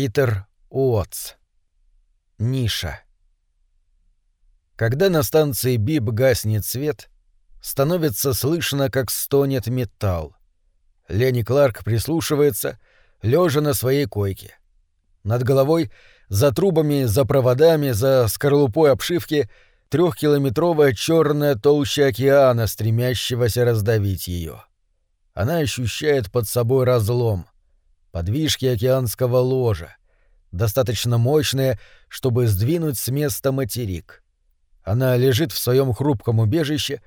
Питер Уотс. Ниша. Когда на станции Бип гаснет свет, становится слышно, как стонет металл. Лени Кларк прислушивается, лежа на своей койке. Над головой, за трубами, за проводами, за скорлупой обшивки — трехкилометровая черная толща океана, стремящегося раздавить ее. Она ощущает под собой разлом, подвижки океанского ложа, достаточно мощные, чтобы сдвинуть с места материк. Она лежит в своем хрупком убежище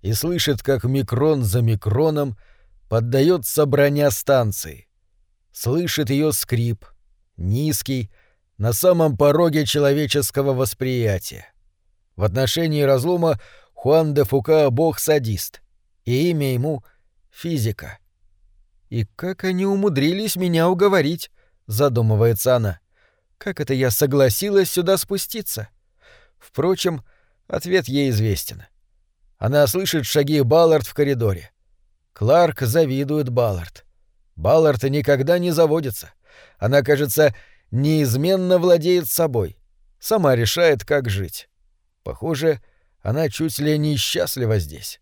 и слышит, как микрон за микроном поддается броня станции. Слышит ее скрип, низкий, на самом пороге человеческого восприятия. В отношении разлома Хуан де Фука — бог-садист, и имя ему — физика. «И как они умудрились меня уговорить?» — задумывается она. «Как это я согласилась сюда спуститься?» Впрочем, Ответ ей известен. Она слышит шаги Баллард в коридоре. Кларк завидует Баллард. Баллард никогда не заводится. Она, кажется, неизменно владеет собой. Сама решает, как жить. Похоже, она чуть ли не счастлива здесь.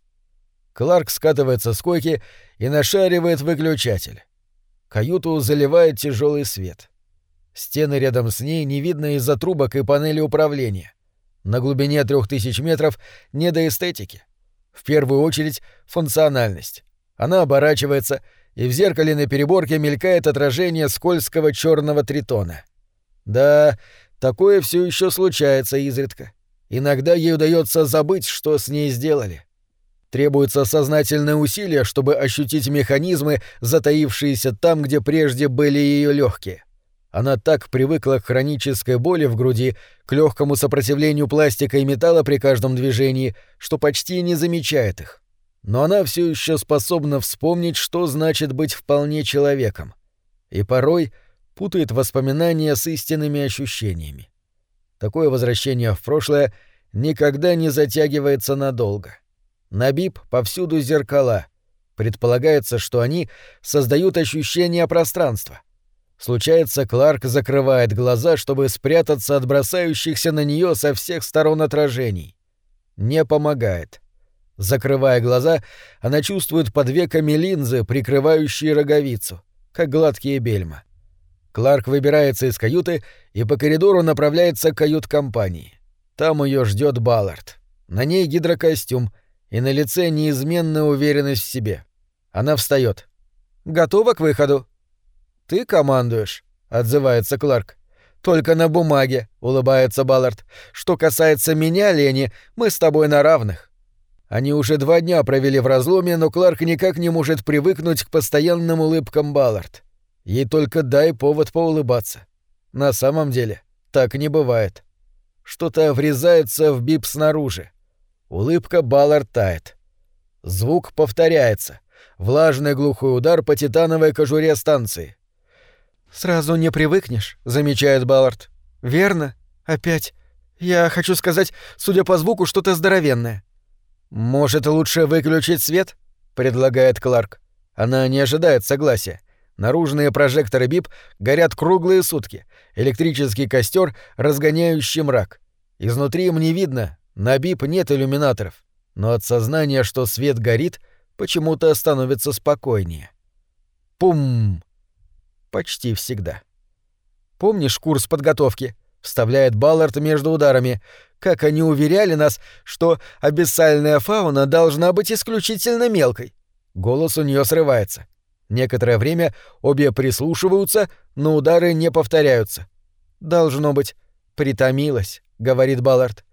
Кларк скатывается с койки и нашаривает выключатель. Каюту заливает тяжелый свет. Стены рядом с ней не видно из-за трубок и панели управления. На глубине трех тысяч метров не до эстетики. В первую очередь функциональность. Она оборачивается, и в зеркале на переборке мелькает отражение скользкого черного тритона. Да, такое все еще случается изредка. Иногда ей удается забыть, что с ней сделали. Требуется сознательное усилие, чтобы ощутить механизмы, затаившиеся там, где прежде были ее легкие. Она так привыкла к хронической боли в груди, к легкому сопротивлению пластика и металла при каждом движении, что почти не замечает их. Но она все еще способна вспомнить, что значит быть вполне человеком. И порой путает воспоминания с истинными ощущениями. Такое возвращение в прошлое никогда не затягивается надолго. На БИП повсюду зеркала. Предполагается, что они создают ощущение пространства — Случается, Кларк закрывает глаза, чтобы спрятаться от бросающихся на нее со всех сторон отражений. Не помогает. Закрывая глаза, она чувствует под веками линзы, прикрывающие роговицу, как гладкие бельма. Кларк выбирается из каюты и по коридору направляется к кают-компании. Там ее ждет Баллард. На ней гидрокостюм, и на лице неизменная уверенность в себе. Она встает. «Готова к выходу?» «Ты командуешь», — отзывается Кларк. «Только на бумаге», — улыбается Баллард. «Что касается меня, Лени, мы с тобой на равных». Они уже два дня провели в разломе, но Кларк никак не может привыкнуть к постоянным улыбкам Баллард. Ей только дай повод поулыбаться. На самом деле, так не бывает. Что-то врезается в бип снаружи. Улыбка Баллард тает. Звук повторяется. Влажный глухой удар по титановой кожуре станции. «Сразу не привыкнешь», — замечает Баллард. «Верно? Опять. Я хочу сказать, судя по звуку, что-то здоровенное». «Может, лучше выключить свет?» — предлагает Кларк. Она не ожидает согласия. Наружные прожекторы БИП горят круглые сутки. Электрический костер, разгоняющий мрак. Изнутри им не видно, на БИП нет иллюминаторов. Но от сознания, что свет горит, почему-то становится спокойнее. Пум! Почти всегда. «Помнишь курс подготовки?» — вставляет Баллард между ударами. «Как они уверяли нас, что абиссальная фауна должна быть исключительно мелкой». Голос у нее срывается. Некоторое время обе прислушиваются, но удары не повторяются. «Должно быть, притомилась», — говорит Баллард.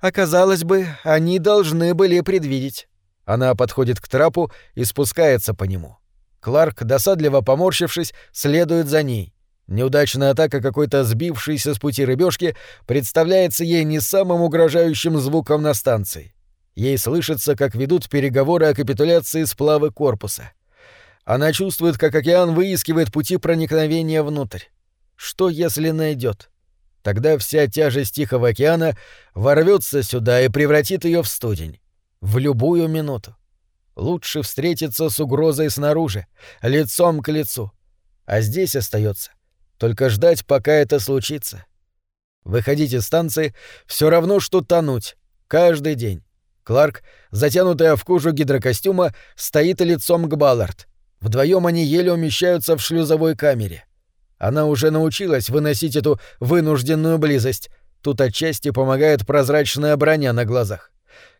«Оказалось бы, они должны были предвидеть». Она подходит к трапу и спускается по нему. Кларк, досадливо поморщившись, следует за ней. Неудачная атака какой-то сбившейся с пути рыбешки представляется ей не самым угрожающим звуком на станции. Ей слышится, как ведут переговоры о капитуляции сплавы корпуса. Она чувствует, как океан выискивает пути проникновения внутрь. Что, если найдет? Тогда вся тяжесть Тихого океана ворвется сюда и превратит ее в студень. В любую минуту. Лучше встретиться с угрозой снаружи, лицом к лицу. А здесь остается Только ждать, пока это случится. Выходить из станции все равно, что тонуть. Каждый день. Кларк, затянутая в кожу гидрокостюма, стоит лицом к Баллард. Вдвоем они еле умещаются в шлюзовой камере. Она уже научилась выносить эту вынужденную близость. Тут отчасти помогает прозрачная броня на глазах.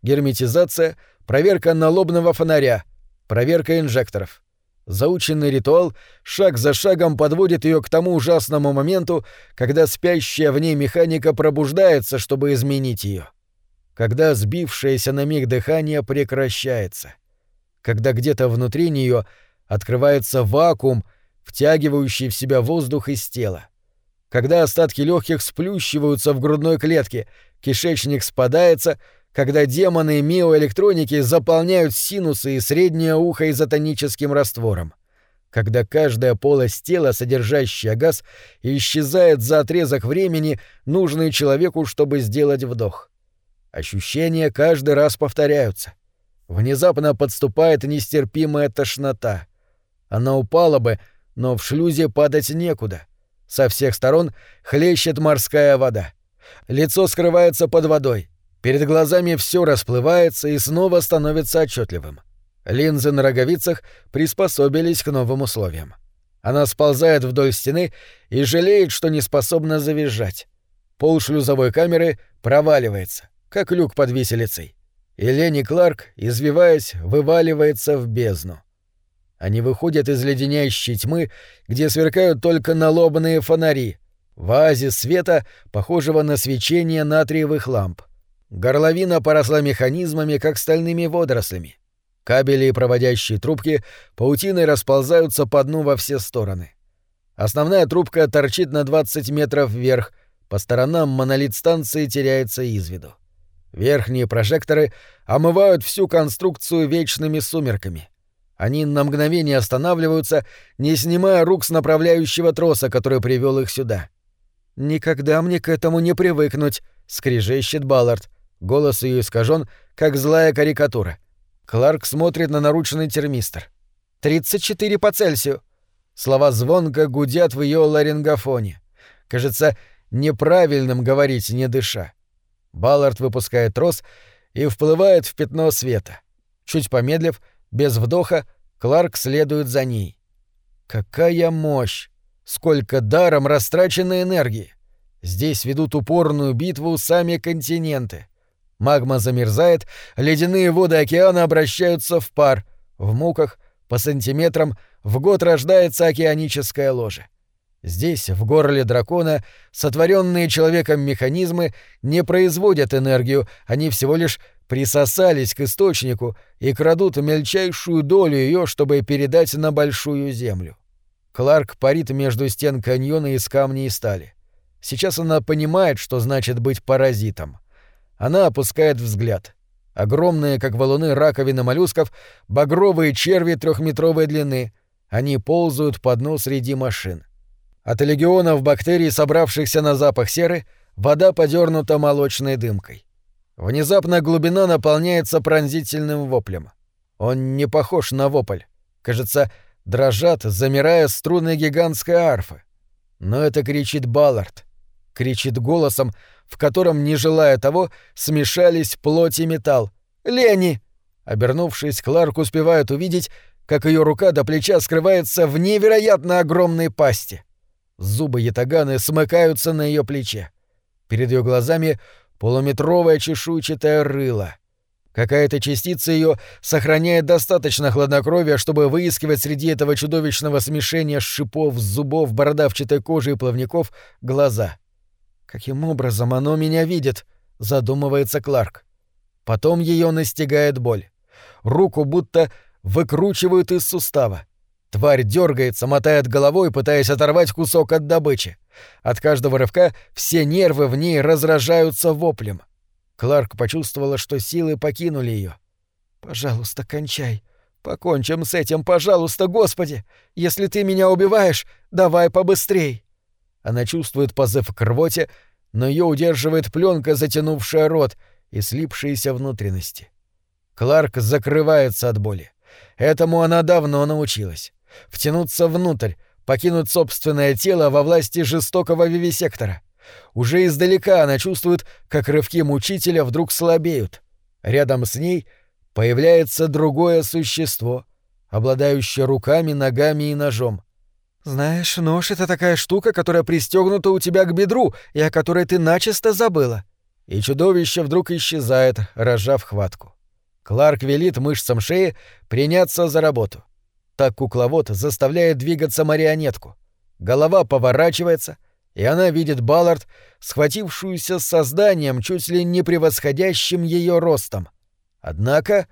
Герметизация, проверка налобного фонаря, проверка инжекторов. Заученный ритуал шаг за шагом подводит ее к тому ужасному моменту, когда спящая в ней механика пробуждается, чтобы изменить ее. Когда сбившееся на миг дыхание прекращается. Когда где-то внутри нее открывается вакуум, втягивающий в себя воздух из тела. Когда остатки легких сплющиваются в грудной клетке, кишечник спадается, когда демоны миоэлектроники заполняют синусы и среднее ухо изотоническим раствором. Когда каждая полость тела, содержащая газ, исчезает за отрезок времени, нужный человеку, чтобы сделать вдох. Ощущения каждый раз повторяются. Внезапно подступает нестерпимая тошнота. Она упала бы, но в шлюзе падать некуда. Со всех сторон хлещет морская вода. Лицо скрывается под водой. Перед глазами все расплывается и снова становится отчетливым. Линзы на роговицах приспособились к новым условиям. Она сползает вдоль стены и жалеет, что не способна завизжать. Пол шлюзовой камеры проваливается, как люк под виселицей. И Лени Кларк, извиваясь, вываливается в бездну. Они выходят из леденящей тьмы, где сверкают только налобные фонари, в оазис света, похожего на свечение натриевых ламп. Горловина поросла механизмами, как стальными водорослями. Кабели и проводящие трубки паутиной расползаются по дну во все стороны. Основная трубка торчит на 20 метров вверх, по сторонам монолит станции теряется из виду. Верхние прожекторы омывают всю конструкцию вечными сумерками. Они на мгновение останавливаются, не снимая рук с направляющего троса, который привел их сюда. «Никогда мне к этому не привыкнуть», — скрежещет Баллард. Голос ее искажен, как злая карикатура. Кларк смотрит на наручный термистр. «Тридцать четыре по Цельсию». Слова звонко гудят в ее ларингофоне. Кажется, неправильным говорить, не дыша. Баллард выпускает трос и вплывает в пятно света. Чуть помедлив, без вдоха, Кларк следует за ней. Какая мощь! Сколько даром растраченной энергии! Здесь ведут упорную битву сами континенты. Магма замерзает, ледяные воды океана обращаются в пар. В муках, по сантиметрам, в год рождается океаническое ложе. Здесь, в горле дракона, сотворенные человеком механизмы не производят энергию, они всего лишь присосались к источнику и крадут мельчайшую долю ее, чтобы передать на большую землю. Кларк парит между стен каньона из камней и стали. Сейчас она понимает, что значит быть паразитом. Она опускает взгляд. Огромные, как валуны раковины моллюсков, багровые черви трехметровой длины. Они ползают по дну среди машин. От легионов бактерий, собравшихся на запах серы, вода подернута молочной дымкой. Внезапно глубина наполняется пронзительным воплем. Он не похож на вопль. Кажется, дрожат, замирая струны гигантской арфы. Но это кричит Баллард. Кричит голосом, в котором, не желая того, смешались плоть и металл. «Лени!» Обернувшись, Кларк успевает увидеть, как ее рука до плеча скрывается в невероятно огромной пасти. Зубы ятаганы смыкаются на ее плече. Перед ее глазами полуметровое чешуйчатое рыло. Какая-то частица ее сохраняет достаточно хладнокровия, чтобы выискивать среди этого чудовищного смешения шипов, зубов, бородавчатой кожи и плавников глаза — Каким образом оно меня видит? задумывается Кларк. Потом ее настигает боль. Руку будто выкручивают из сустава. Тварь дергается, мотает головой, пытаясь оторвать кусок от добычи. От каждого рывка все нервы в ней разражаются воплем. Кларк почувствовала, что силы покинули ее. «Пожалуйста, кончай. Покончим с этим, пожалуйста, Господи! Если ты меня убиваешь, давай побыстрей!» Она чувствует позыв к рвоте, но ее удерживает пленка, затянувшая рот и слипшиеся внутренности. Кларк закрывается от боли. Этому она давно научилась. Втянуться внутрь, покинуть собственное тело во власти жестокого вивисектора. Уже издалека она чувствует, как рывки мучителя вдруг слабеют. Рядом с ней появляется другое существо, обладающее руками, ногами и ножом. «Знаешь, нож — это такая штука, которая пристегнута у тебя к бедру и о которой ты начисто забыла». И чудовище вдруг исчезает, разжав хватку. Кларк велит мышцам шеи приняться за работу. Так кукловод заставляет двигаться марионетку. Голова поворачивается, и она видит Баллард, схватившуюся с созданием, чуть ли не превосходящим ее ростом. Однако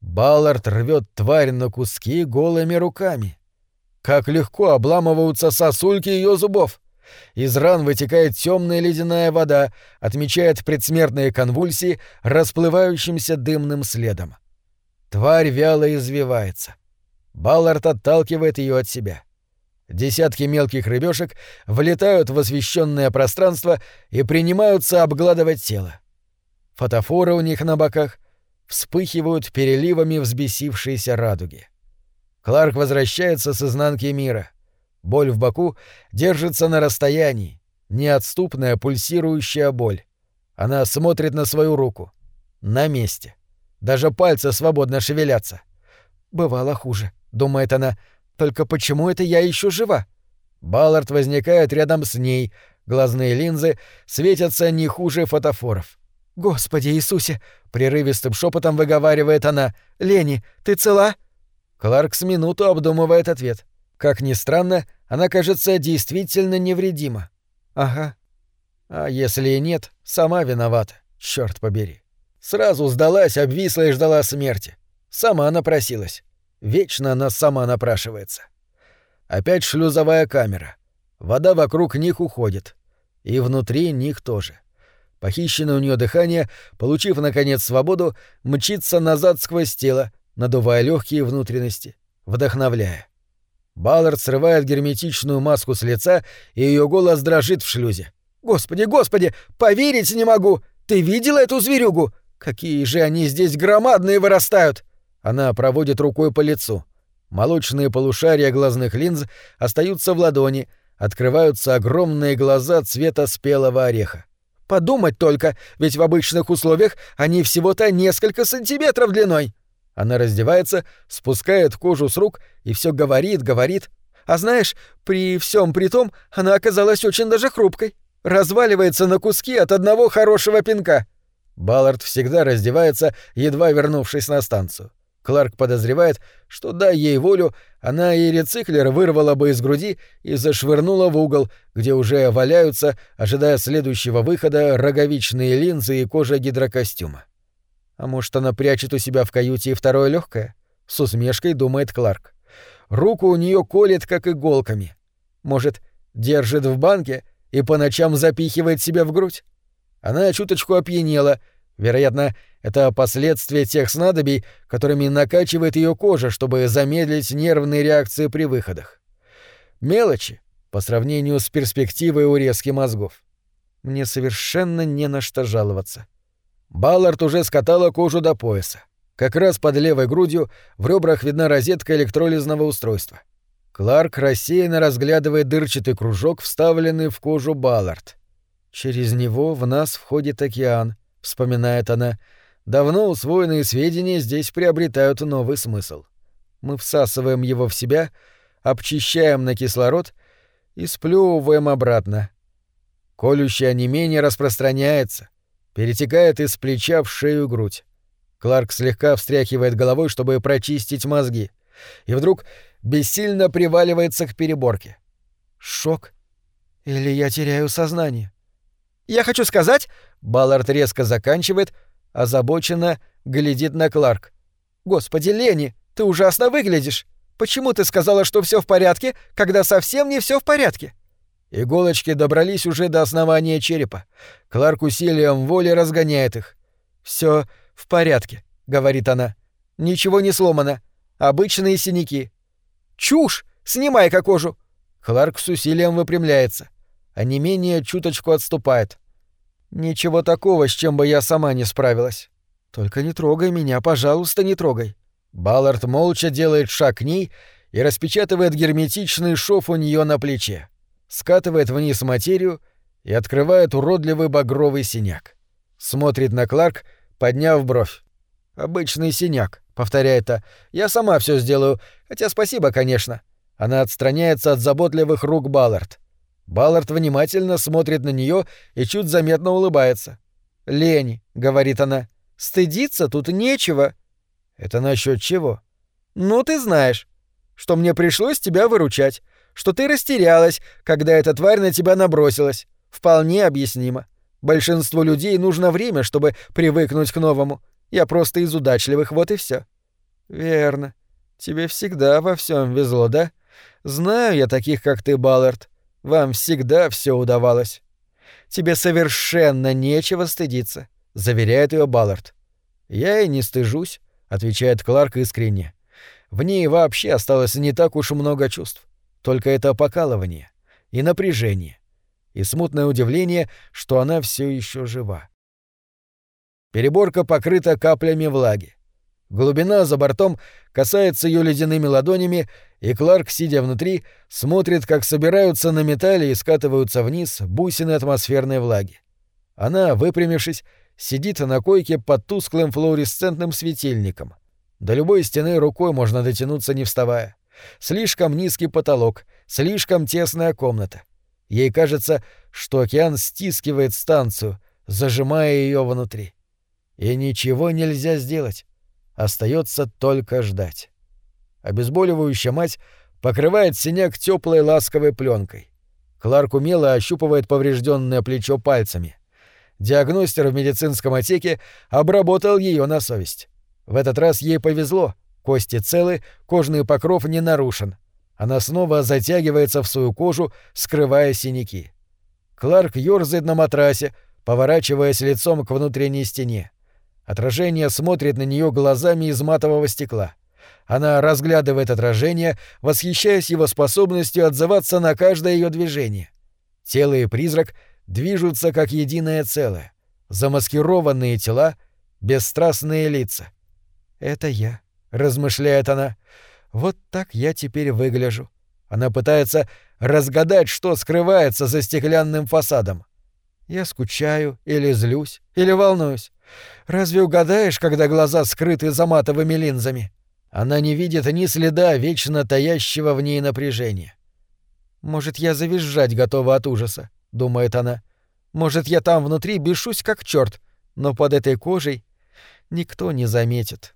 Баллард рвет тварь на куски голыми руками. Как легко обламываются сосульки ее зубов. Из ран вытекает темная ледяная вода, отмечает предсмертные конвульсии расплывающимся дымным следом. Тварь вяло извивается. Баллард отталкивает ее от себя. Десятки мелких рыбешек влетают в освещенное пространство и принимаются обгладывать тело. Фотофоры у них на боках вспыхивают переливами взбесившейся радуги. Кларк возвращается с изнанки мира. Боль в боку держится на расстоянии, неотступная пульсирующая боль. Она смотрит на свою руку. На месте. Даже пальцы свободно шевелятся. «Бывало хуже», — думает она. «Только почему это я еще жива?» Баллард возникает рядом с ней. Глазные линзы светятся не хуже фотофоров. «Господи Иисусе!» — прерывистым шепотом выговаривает она. «Лени, ты цела?» Кларк с минуту обдумывает ответ. Как ни странно, она кажется действительно невредима. Ага. А если и нет, сама виновата, черт побери. Сразу сдалась, обвисла и ждала смерти. Сама напросилась. Вечно она сама напрашивается. Опять шлюзовая камера. Вода вокруг них уходит. И внутри них тоже. Похищенное у нее дыхание, получив, наконец, свободу, мчится назад сквозь тело, надувая легкие внутренности, вдохновляя. Баллард срывает герметичную маску с лица, и ее голос дрожит в шлюзе. «Господи, господи, поверить не могу! Ты видела эту зверюгу? Какие же они здесь громадные вырастают!» Она проводит рукой по лицу. Молочные полушария глазных линз остаются в ладони, открываются огромные глаза цвета спелого ореха. Подумать только, ведь в обычных условиях они всего-то несколько сантиметров длиной. Она раздевается, спускает кожу с рук и все говорит, говорит. А знаешь, при всем при том, она оказалась очень даже хрупкой. Разваливается на куски от одного хорошего пинка. Баллард всегда раздевается, едва вернувшись на станцию. Кларк подозревает, что, дай ей волю, она и рециклер вырвала бы из груди и зашвырнула в угол, где уже валяются, ожидая следующего выхода, роговичные линзы и кожа гидрокостюма. А может, она прячет у себя в каюте и второе легкое? С усмешкой думает Кларк. Руку у нее колет, как иголками. Может, держит в банке и по ночам запихивает себя в грудь? Она чуточку опьянела. Вероятно, это последствия тех снадобий, которыми накачивает ее кожа, чтобы замедлить нервные реакции при выходах. Мелочи по сравнению с перспективой урезки мозгов. Мне совершенно не на что жаловаться. Баллард уже скатала кожу до пояса. Как раз под левой грудью в ребрах видна розетка электролизного устройства. Кларк рассеянно разглядывает дырчатый кружок, вставленный в кожу Баллард. «Через него в нас входит океан», — вспоминает она. «Давно усвоенные сведения здесь приобретают новый смысл. Мы всасываем его в себя, обчищаем на кислород и сплёвываем обратно. Колющее онемение распространяется, перетекает из плеча в шею грудь. Кларк слегка встряхивает головой, чтобы прочистить мозги. И вдруг бессильно приваливается к переборке. Шок. Или я теряю сознание? «Я хочу сказать...» — Баллард резко заканчивает, озабоченно глядит на Кларк. «Господи, Лени, ты ужасно выглядишь. Почему ты сказала, что все в порядке, когда совсем не все в порядке?» Иголочки добрались уже до основания черепа. Кларк усилием воли разгоняет их. Все в порядке», — говорит она. «Ничего не сломано. Обычные синяки». «Чушь! Снимай-ка кожу!» Кларк с усилием выпрямляется. А не менее чуточку отступает. «Ничего такого, с чем бы я сама не справилась. Только не трогай меня, пожалуйста, не трогай». Баллард молча делает шаг к ней и распечатывает герметичный шов у нее на плече, скатывает вниз материю и открывает уродливый багровый синяк. Смотрит на Кларк, подняв бровь. «Обычный синяк», — повторяет та. «Я сама все сделаю, хотя спасибо, конечно». Она отстраняется от заботливых рук Баллард. Баллард внимательно смотрит на нее и чуть заметно улыбается. «Лень», — говорит она, — «стыдиться тут нечего». «Это насчет чего?» «Ну, ты знаешь, что мне пришлось тебя выручать, что ты растерялась, когда эта тварь на тебя набросилась. Вполне объяснимо. Большинству людей нужно время, чтобы привыкнуть к новому. Я просто из удачливых, вот и все. Верно. Тебе всегда во всем везло, да? Знаю я таких, как ты, Баллард. Вам всегда все удавалось. Тебе совершенно нечего стыдиться, заверяет ее Баллард. Я и не стыжусь, отвечает Кларк искренне. В ней вообще осталось не так уж много чувств. Только это покалывание и напряжение, и смутное удивление, что она все еще жива. Переборка покрыта каплями влаги. Глубина за бортом касается ее ледяными ладонями, и Кларк, сидя внутри, смотрит, как собираются на металле и скатываются вниз бусины атмосферной влаги. Она, выпрямившись, сидит на койке под тусклым флуоресцентным светильником. До любой стены рукой можно дотянуться, не вставая. Слишком низкий потолок, слишком тесная комната. Ей кажется, что океан стискивает станцию, зажимая ее внутри. И ничего нельзя сделать. Остается только ждать. Обезболивающая мать покрывает синяк теплой ласковой пленкой. Кларк умело ощупывает поврежденное плечо пальцами. Диагностер в медицинском отсеке обработал ее на совесть. В этот раз ей повезло. Кости целы, кожный покров не нарушен. Она снова затягивается в свою кожу, скрывая синяки. Кларк ёрзает на матрасе, поворачиваясь лицом к внутренней стене. Отражение смотрит на нее глазами из матового стекла. Она разглядывает отражение, восхищаясь его способностью отзываться на каждое ее движение. Тело и призрак движутся как единое целое. Замаскированные тела, бесстрастные лица. «Это я», — размышляет она. «Вот так я теперь выгляжу». Она пытается разгадать, что скрывается за стеклянным фасадом. Я скучаю или злюсь, или волнуюсь. Разве угадаешь, когда глаза скрыты за матовыми линзами? Она не видит ни следа вечно таящего в ней напряжения. «Может, я завизжать готова от ужаса», — думает она. «Может, я там внутри бешусь как черт, но под этой кожей никто не заметит».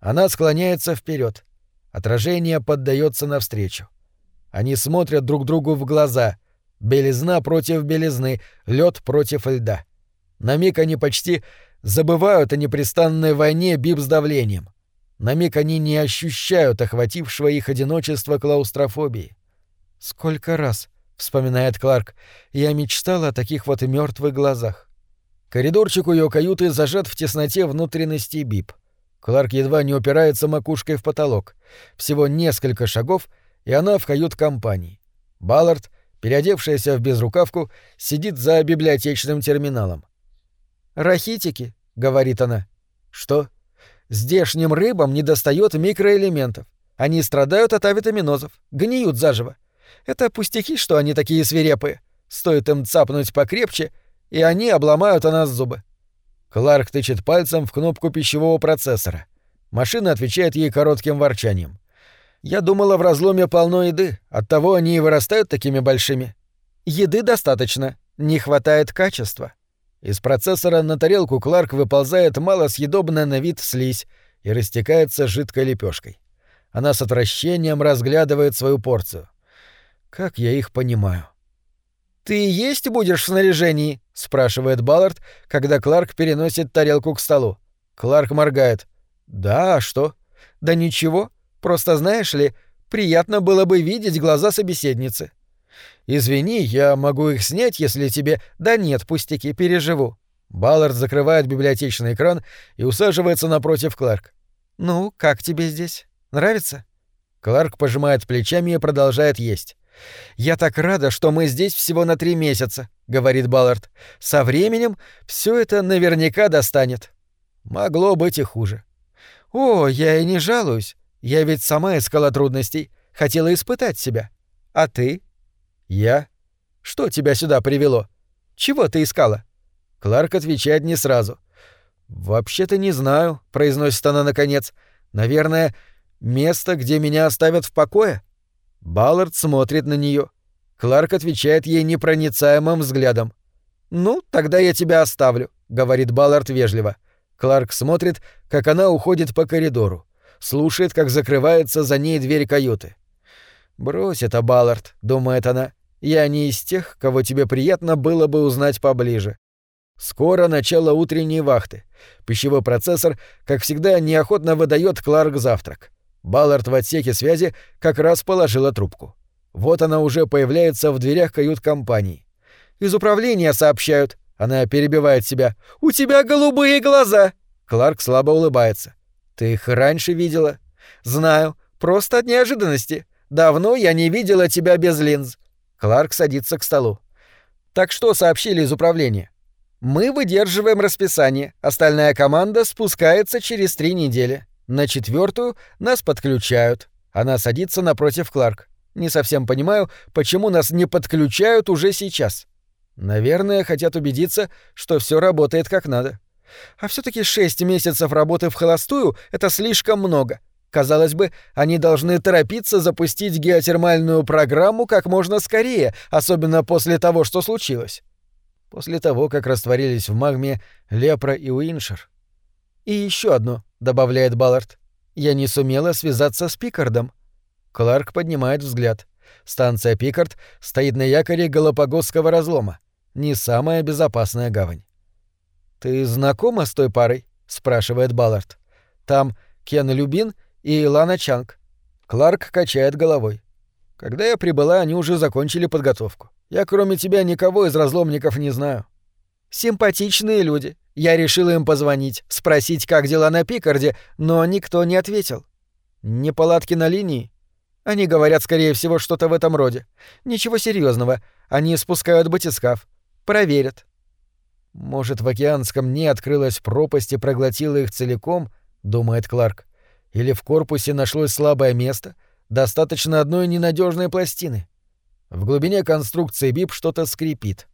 Она склоняется вперед. Отражение поддается навстречу. Они смотрят друг другу в глаза. Белизна против белизны, лед против льда. На миг они почти забывают о непрестанной войне биб с давлением. На миг они не ощущают охватившего их одиночества клаустрофобии. «Сколько раз», — вспоминает Кларк, — «я мечтала о таких вот мертвых глазах». Коридорчик у ее каюты зажат в тесноте внутренности Бип. Кларк едва не упирается макушкой в потолок. Всего несколько шагов, и она в кают-компании. Баллард, переодевшаяся в безрукавку, сидит за библиотечным терминалом. «Рахитики», — говорит она. «Что?» «Здешним рыбам недостает микроэлементов. Они страдают от авитаминозов, гниют заживо. Это пустяки, что они такие свирепые. Стоит им цапнуть покрепче, и они обломают о нас зубы». Кларк тычет пальцем в кнопку пищевого процессора. Машина отвечает ей коротким ворчанием. «Я думала, в разломе полно еды, оттого они и вырастают такими большими. Еды достаточно, не хватает качества». Из процессора на тарелку Кларк выползает малосъедобная на вид слизь и растекается жидкой лепешкой. Она с отвращением разглядывает свою порцию. Как я их понимаю. «Ты есть будешь в снаряжении?» — спрашивает Баллард, когда Кларк переносит тарелку к столу. Кларк моргает. «Да, а что?» «Да ничего. Просто знаешь ли, приятно было бы видеть глаза собеседницы. «Извини, я могу их снять, если тебе...» «Да нет, пустяки, переживу». Баллард закрывает библиотечный экран и усаживается напротив Кларк. «Ну, как тебе здесь? Нравится?» Кларк пожимает плечами и продолжает есть. «Я так рада, что мы здесь всего на три месяца», — говорит Баллард. «Со временем все это наверняка достанет». Могло быть и хуже. «О, я и не жалуюсь. Я ведь сама искала трудностей. Хотела испытать себя. А ты? Я? Что тебя сюда привело? Чего ты искала? Кларк отвечает не сразу. «Вообще-то не знаю», — произносит она наконец. «Наверное, место, где меня оставят в покое?» Баллард смотрит на нее. Кларк отвечает ей непроницаемым взглядом. «Ну, тогда я тебя оставлю», — говорит Баллард вежливо. Кларк смотрит, как она уходит по коридору. Слушает, как закрывается за ней дверь каюты. «Брось это, Баллард», — думает она. «Я не из тех, кого тебе приятно было бы узнать поближе». Скоро начало утренней вахты. Пищевой процессор, как всегда, неохотно выдает Кларк завтрак. Баллард в отсеке связи как раз положила трубку. Вот она уже появляется в дверях кают-компании. «Из управления сообщают». Она перебивает себя. «У тебя голубые глаза!» Кларк слабо улыбается. «Ты их раньше видела?» «Знаю. Просто от неожиданности. Давно я не видела тебя без линз». Кларк садится к столу. «Так что сообщили из управления?» «Мы выдерживаем расписание. Остальная команда спускается через три недели. На четвертую нас подключают». Она садится напротив Кларк. Не совсем понимаю, почему нас не подключают уже сейчас. Наверное, хотят убедиться, что все работает как надо. А все таки шесть месяцев работы в холостую — это слишком много. Казалось бы, они должны торопиться запустить геотермальную программу как можно скорее, особенно после того, что случилось. После того, как растворились в магме Лепра и Уиншер. «И еще одно», — добавляет Баллард. «Я не сумела связаться с Пикардом». Кларк поднимает взгляд. Станция Пикард стоит на якоре Галапагосского разлома. Не самая безопасная гавань. «Ты знакома с той парой?» — спрашивает Баллард. «Там Кен Любин и Лана Чанг». Кларк качает головой. Когда я прибыла, они уже закончили подготовку. Я кроме тебя никого из разломников не знаю. Симпатичные люди. Я решила им позвонить, спросить, как дела на Пикарде, но никто не ответил. Неполадки на линии? Они говорят, скорее всего, что-то в этом роде. Ничего серьезного. Они спускают батискаф. Проверят. Может, в океанском дне открылась пропасть и проглотила их целиком, думает Кларк. Или в корпусе нашлось слабое место, достаточно одной ненадежной пластины. В глубине конструкции БИП что-то скрипит.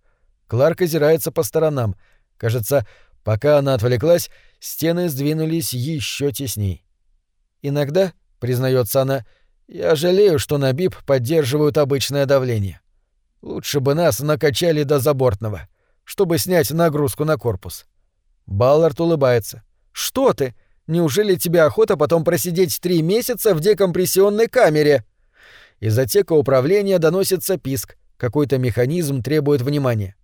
Кларк озирается по сторонам. Кажется, пока она отвлеклась, стены сдвинулись еще тесней. Иногда, признается она, я жалею, что на БИП поддерживают обычное давление. Лучше бы нас накачали до забортного, чтобы снять нагрузку на корпус. Баллард улыбается. «Что ты? Неужели тебе охота потом просидеть три месяца в декомпрессионной камере?» Из отсека управления доносится писк. Какой-то механизм требует внимания.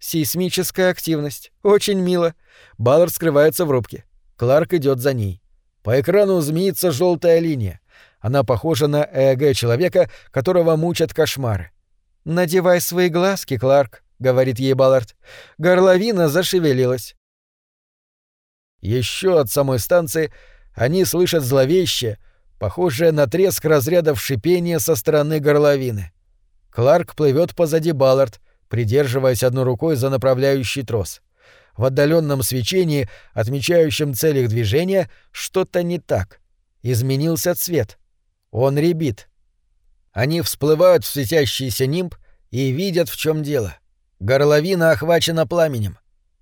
Сейсмическая активность. Очень мило. Баллард скрывается в рубке. Кларк идет за ней. По экрану змеится желтая линия. Она похожа на ЭЭГ человека, которого мучат кошмары. «Надевай свои глазки, Кларк», — говорит ей Баллард. Горловина зашевелилась. Еще от самой станции они слышат зловещее, похожее на треск разрядов шипения со стороны горловины. Кларк плывет позади Баллард, придерживаясь одной рукой за направляющий трос. В отдаленном свечении, отмечающем цель их движения, что-то не так. Изменился цвет. Он ребит. Они всплывают в светящийся нимб и видят, в чем дело. Горловина охвачена пламенем.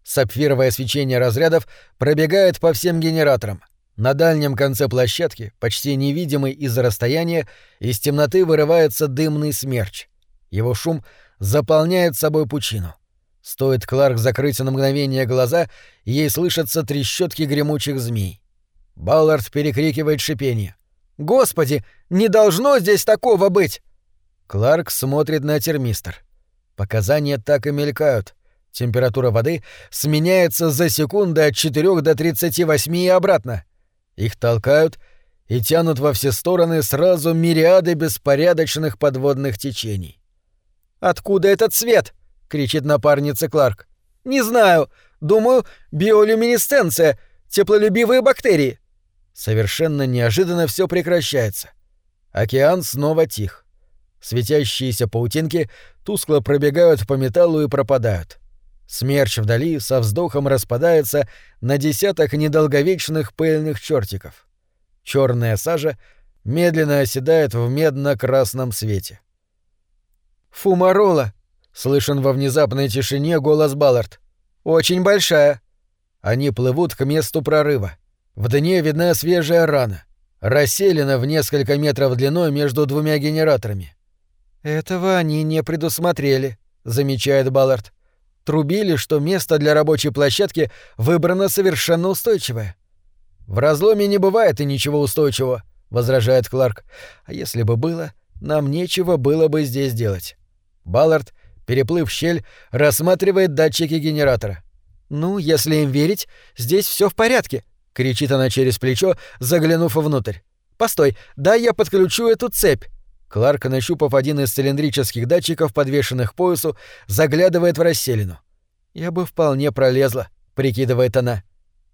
Сапфировое свечение разрядов пробегает по всем генераторам — на дальнем конце площадки, почти невидимый из-за расстояния, из темноты вырывается дымный смерч. Его шум заполняет собой пучину. Стоит Кларк закрыть на мгновение глаза, ей слышатся трещотки гремучих змей. Баллард перекрикивает шипение. «Господи, не должно здесь такого быть!» Кларк смотрит на термистр. Показания так и мелькают. Температура воды сменяется за секунды от 4 до 38 и обратно. Их толкают и тянут во все стороны сразу мириады беспорядочных подводных течений. «Откуда этот свет?» — кричит напарница Кларк. «Не знаю. Думаю, биолюминесценция, теплолюбивые бактерии». Совершенно неожиданно все прекращается. Океан снова тих. Светящиеся паутинки тускло пробегают по металлу и пропадают. Смерч вдали со вздохом распадается на десяток недолговечных пыльных чертиков. Черная сажа медленно оседает в медно-красном свете. «Фумарола!» — слышен во внезапной тишине голос Баллард. «Очень большая!» Они плывут к месту прорыва. В дне видна свежая рана. Расселена в несколько метров длиной между двумя генераторами. «Этого они не предусмотрели», — замечает Баллард. «Трубили, что место для рабочей площадки выбрано совершенно устойчивое». «В разломе не бывает и ничего устойчивого», — возражает Кларк. «А если бы было, нам нечего было бы здесь делать». Баллард, переплыв щель, рассматривает датчики генератора. «Ну, если им верить, здесь все в порядке», — кричит она через плечо, заглянув внутрь. «Постой, дай я подключу эту цепь». Кларк, нащупав один из цилиндрических датчиков, подвешенных к поясу, заглядывает в расселину. «Я бы вполне пролезла», — прикидывает она.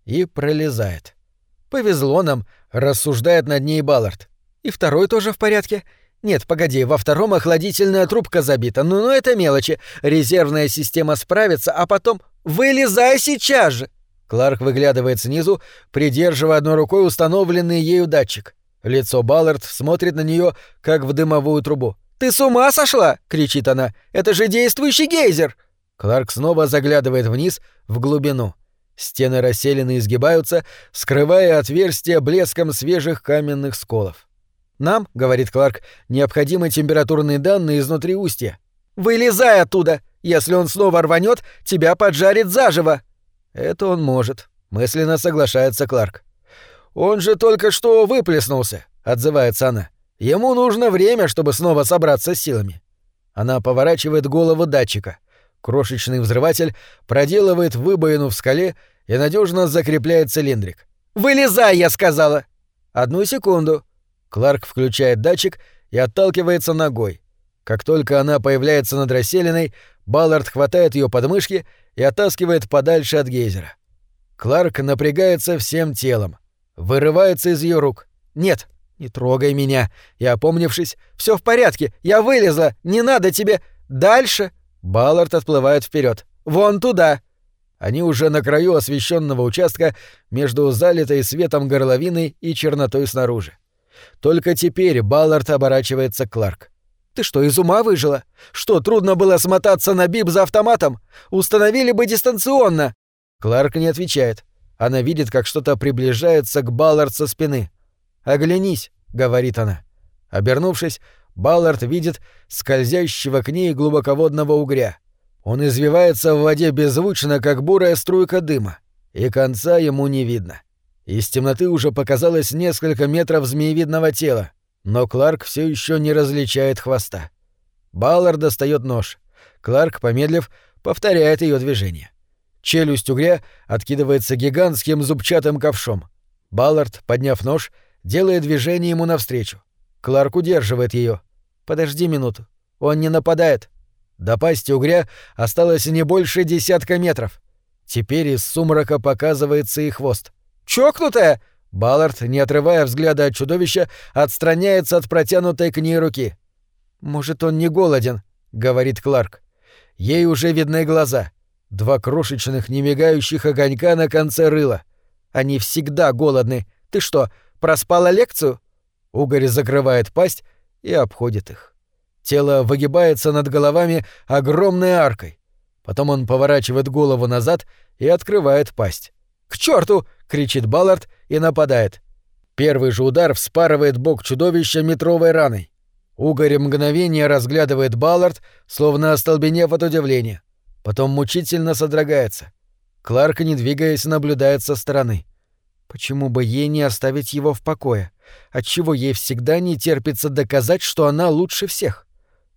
И пролезает. «Повезло нам», — рассуждает над ней Баллард. «И второй тоже в порядке?» «Нет, погоди, во втором охладительная трубка забита. Ну, ну это мелочи. Резервная система справится, а потом... Вылезай сейчас же!» Кларк выглядывает снизу, придерживая одной рукой установленный ею датчик. Лицо Баллард смотрит на нее, как в дымовую трубу. «Ты с ума сошла?» — кричит она. «Это же действующий гейзер!» Кларк снова заглядывает вниз, в глубину. Стены расселены и изгибаются, скрывая отверстия блеском свежих каменных сколов. «Нам, — говорит Кларк, — необходимы температурные данные изнутри устья. Вылезай оттуда! Если он снова рванет, тебя поджарит заживо!» «Это он может», — мысленно соглашается Кларк. «Он же только что выплеснулся», — отзывается она. «Ему нужно время, чтобы снова собраться с силами». Она поворачивает голову датчика. Крошечный взрыватель проделывает выбоину в скале и надежно закрепляет цилиндрик. «Вылезай, я сказала!» «Одну секунду». Кларк включает датчик и отталкивается ногой. Как только она появляется над расселенной, Баллард хватает ее подмышки и оттаскивает подальше от гейзера. Кларк напрягается всем телом вырывается из ее рук. «Нет, не трогай меня!» И опомнившись, все в порядке, я вылезла, не надо тебе! Дальше!» Баллард отплывает вперед. «Вон туда!» Они уже на краю освещенного участка между залитой светом горловиной и чернотой снаружи. Только теперь Баллард оборачивается к Кларк. «Ты что, из ума выжила? Что, трудно было смотаться на биб за автоматом? Установили бы дистанционно!» Кларк не отвечает. Она видит, как что-то приближается к Баллард со спины. «Оглянись», — говорит она. Обернувшись, Баллард видит скользящего к ней глубоководного угря. Он извивается в воде беззвучно, как бурая струйка дыма, и конца ему не видно. Из темноты уже показалось несколько метров змеевидного тела, но Кларк все еще не различает хвоста. Баллард достает нож. Кларк, помедлив, повторяет ее движение. Челюсть угря откидывается гигантским зубчатым ковшом. Баллард, подняв нож, делает движение ему навстречу. Кларк удерживает ее. «Подожди минуту. Он не нападает». До пасти угря осталось не больше десятка метров. Теперь из сумрака показывается и хвост. «Чокнутая!» Баллард, не отрывая взгляда от чудовища, отстраняется от протянутой к ней руки. «Может, он не голоден», — говорит Кларк. Ей уже видны глаза — Два крошечных немигающих огонька на конце рыла. Они всегда голодны. Ты что, проспала лекцию? Угорь закрывает пасть и обходит их. Тело выгибается над головами огромной аркой. Потом он поворачивает голову назад и открывает пасть. «К черту! кричит Баллард и нападает. Первый же удар вспарывает бок чудовища метровой раной. Угорь мгновение разглядывает Баллард, словно остолбенев от удивления потом мучительно содрогается. Кларк, не двигаясь, наблюдает со стороны. Почему бы ей не оставить его в покое? Отчего ей всегда не терпится доказать, что она лучше всех?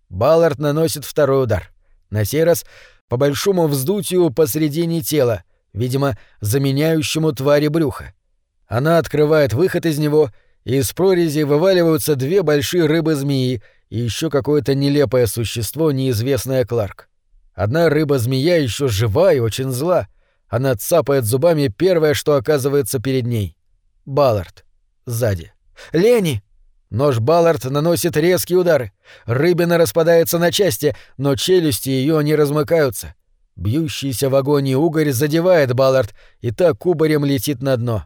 Баллард наносит второй удар. На сей раз по большому вздутию посредине тела, видимо, заменяющему твари брюха. Она открывает выход из него, и из прорези вываливаются две большие рыбы-змеи и еще какое-то нелепое существо, неизвестное Кларк. Одна рыба-змея еще жива и очень зла. Она цапает зубами первое, что оказывается перед ней. Баллард. Сзади. «Лени!» Нож Баллард наносит резкие удары. Рыбина распадается на части, но челюсти ее не размыкаются. Бьющийся в агонии угорь задевает Баллард, и так кубарем летит на дно.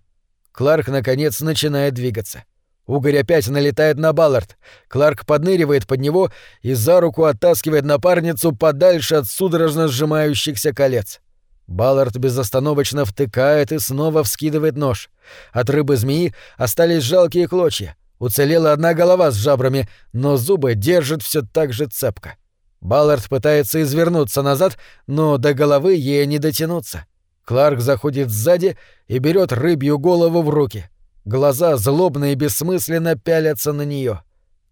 Кларк, наконец, начинает двигаться. Угорь опять налетает на Баллард. Кларк подныривает под него и за руку оттаскивает напарницу подальше от судорожно сжимающихся колец. Баллард безостановочно втыкает и снова вскидывает нож. От рыбы-змеи остались жалкие клочья. Уцелела одна голова с жабрами, но зубы держит все так же цепко. Баллард пытается извернуться назад, но до головы ей не дотянуться. Кларк заходит сзади и берет рыбью голову в руки. Глаза злобно и бессмысленно пялятся на нее.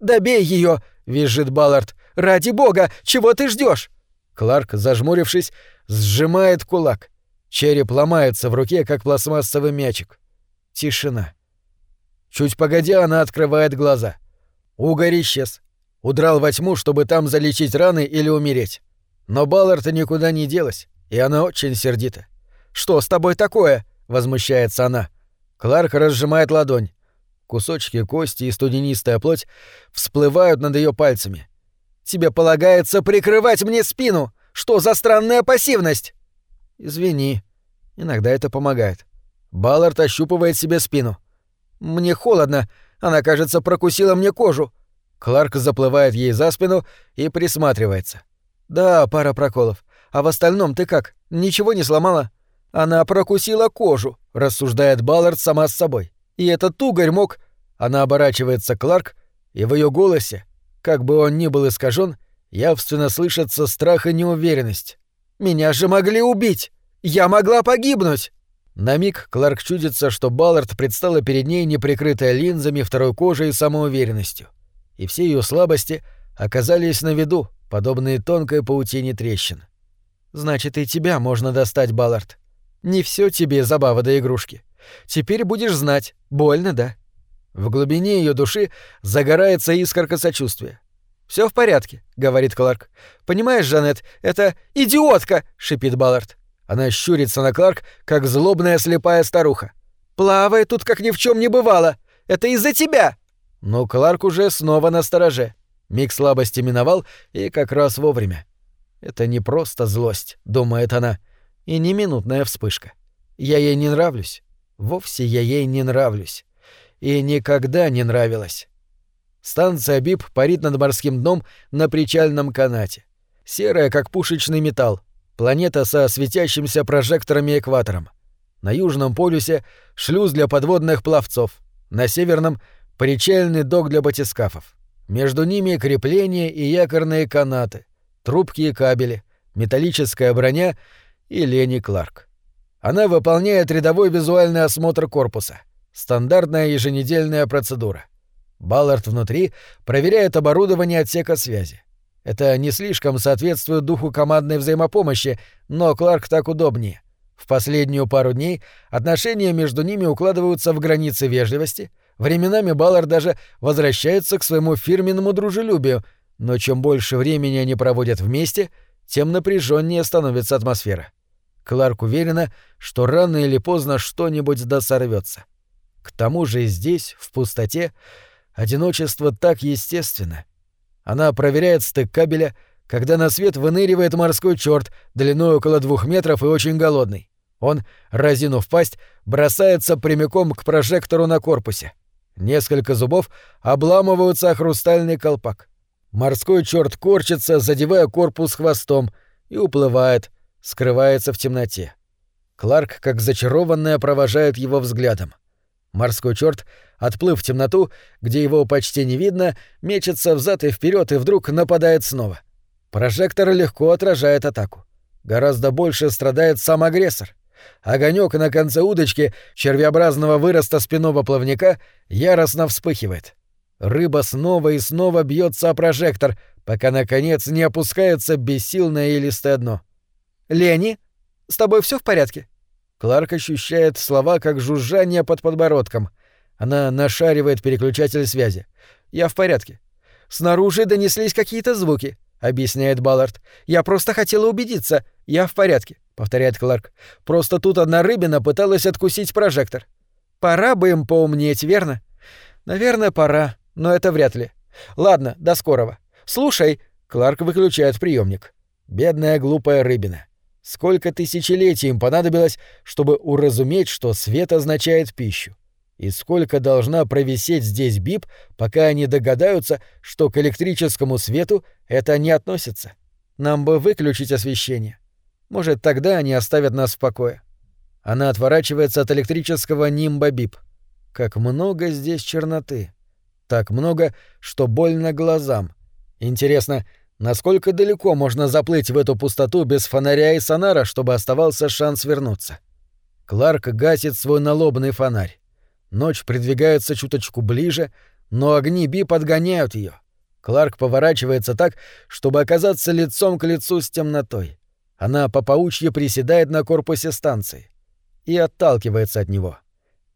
«Добей ее! визжит Баллард. «Ради бога! Чего ты ждешь? Кларк, зажмурившись, сжимает кулак. Череп ломается в руке, как пластмассовый мячик. Тишина. Чуть погодя, она открывает глаза. Угорь исчез. Удрал во тьму, чтобы там залечить раны или умереть. Но Баллард никуда не делась, и она очень сердита. «Что с тобой такое?» — возмущается она. Кларк разжимает ладонь. Кусочки кости и студенистая плоть всплывают над ее пальцами. Тебе полагается прикрывать мне спину. Что за странная пассивность? Извини. Иногда это помогает. Баллард ощупывает себе спину. Мне холодно. Она, кажется, прокусила мне кожу. Кларк заплывает ей за спину и присматривается. Да, пара проколов. А в остальном ты как? Ничего не сломала? Она прокусила кожу, рассуждает Баллард сама с собой. И этот угорь мог... Она оборачивается Кларк, и в ее голосе как бы он ни был искажен, явственно слышатся страх и неуверенность. «Меня же могли убить! Я могла погибнуть!» На миг Кларк чудится, что Баллард предстала перед ней неприкрытая линзами, второй кожей и самоуверенностью. И все ее слабости оказались на виду, подобные тонкой паутине трещин. «Значит, и тебя можно достать, Баллард. Не все тебе забава до игрушки. Теперь будешь знать, больно, да?» В глубине ее души загорается искорка сочувствия. Все в порядке», — говорит Кларк. «Понимаешь, Жанет, это идиотка!» — шипит Баллард. Она щурится на Кларк, как злобная слепая старуха. «Плавает тут, как ни в чем не бывало! Это из-за тебя!» Но Кларк уже снова на стороже. Миг слабости миновал, и как раз вовремя. «Это не просто злость», — думает она, — «и не минутная вспышка. Я ей не нравлюсь. Вовсе я ей не нравлюсь и никогда не нравилось. Станция БИП парит над морским дном на причальном канате. Серая, как пушечный металл. Планета со светящимся прожекторами экватором. На южном полюсе — шлюз для подводных пловцов. На северном — причальный док для батискафов. Между ними крепления и якорные канаты, трубки и кабели, металлическая броня и Лени Кларк. Она выполняет рядовой визуальный осмотр корпуса. Стандартная еженедельная процедура. Баллард внутри проверяет оборудование отсека связи. Это не слишком соответствует духу командной взаимопомощи, но Кларк так удобнее. В последнюю пару дней отношения между ними укладываются в границы вежливости, временами Баллард даже возвращается к своему фирменному дружелюбию, но чем больше времени они проводят вместе, тем напряженнее становится атмосфера. Кларк уверена, что рано или поздно что-нибудь да сорвется. К тому же здесь, в пустоте, одиночество так естественно. Она проверяет стык кабеля, когда на свет выныривает морской черт длиной около двух метров и очень голодный. Он, разинув пасть, бросается прямиком к прожектору на корпусе. Несколько зубов обламываются о хрустальный колпак. Морской черт корчится, задевая корпус хвостом, и уплывает, скрывается в темноте. Кларк, как зачарованная, провожает его взглядом. Морской черт, отплыв в темноту, где его почти не видно, мечется взад и вперед и вдруг нападает снова. Прожектор легко отражает атаку. Гораздо больше страдает сам агрессор. Огонек на конце удочки червеобразного выроста спинного плавника яростно вспыхивает. Рыба снова и снова бьется о прожектор, пока, наконец, не опускается без сил на илистое дно. «Лени, с тобой все в порядке?» Кларк ощущает слова как жужжание под подбородком. Она нашаривает переключатель связи. «Я в порядке». «Снаружи донеслись какие-то звуки», — объясняет Баллард. «Я просто хотела убедиться. Я в порядке», — повторяет Кларк. «Просто тут одна рыбина пыталась откусить прожектор». «Пора бы им поумнеть, верно?» «Наверное, пора, но это вряд ли. Ладно, до скорого. Слушай...» — Кларк выключает приемник. Бедная глупая рыбина. Сколько тысячелетий им понадобилось, чтобы уразуметь, что свет означает пищу. И сколько должна провисеть здесь БИП, пока они догадаются, что к электрическому свету это не относится? Нам бы выключить освещение. Может, тогда они оставят нас в покое. Она отворачивается от электрического нимба БИП. Как много здесь черноты. Так много, что больно глазам. Интересно, насколько далеко можно заплыть в эту пустоту без фонаря и сонара, чтобы оставался шанс вернуться? Кларк гасит свой налобный фонарь. Ночь придвигается чуточку ближе, но огни Би подгоняют ее. Кларк поворачивается так, чтобы оказаться лицом к лицу с темнотой. Она по паучье приседает на корпусе станции и отталкивается от него.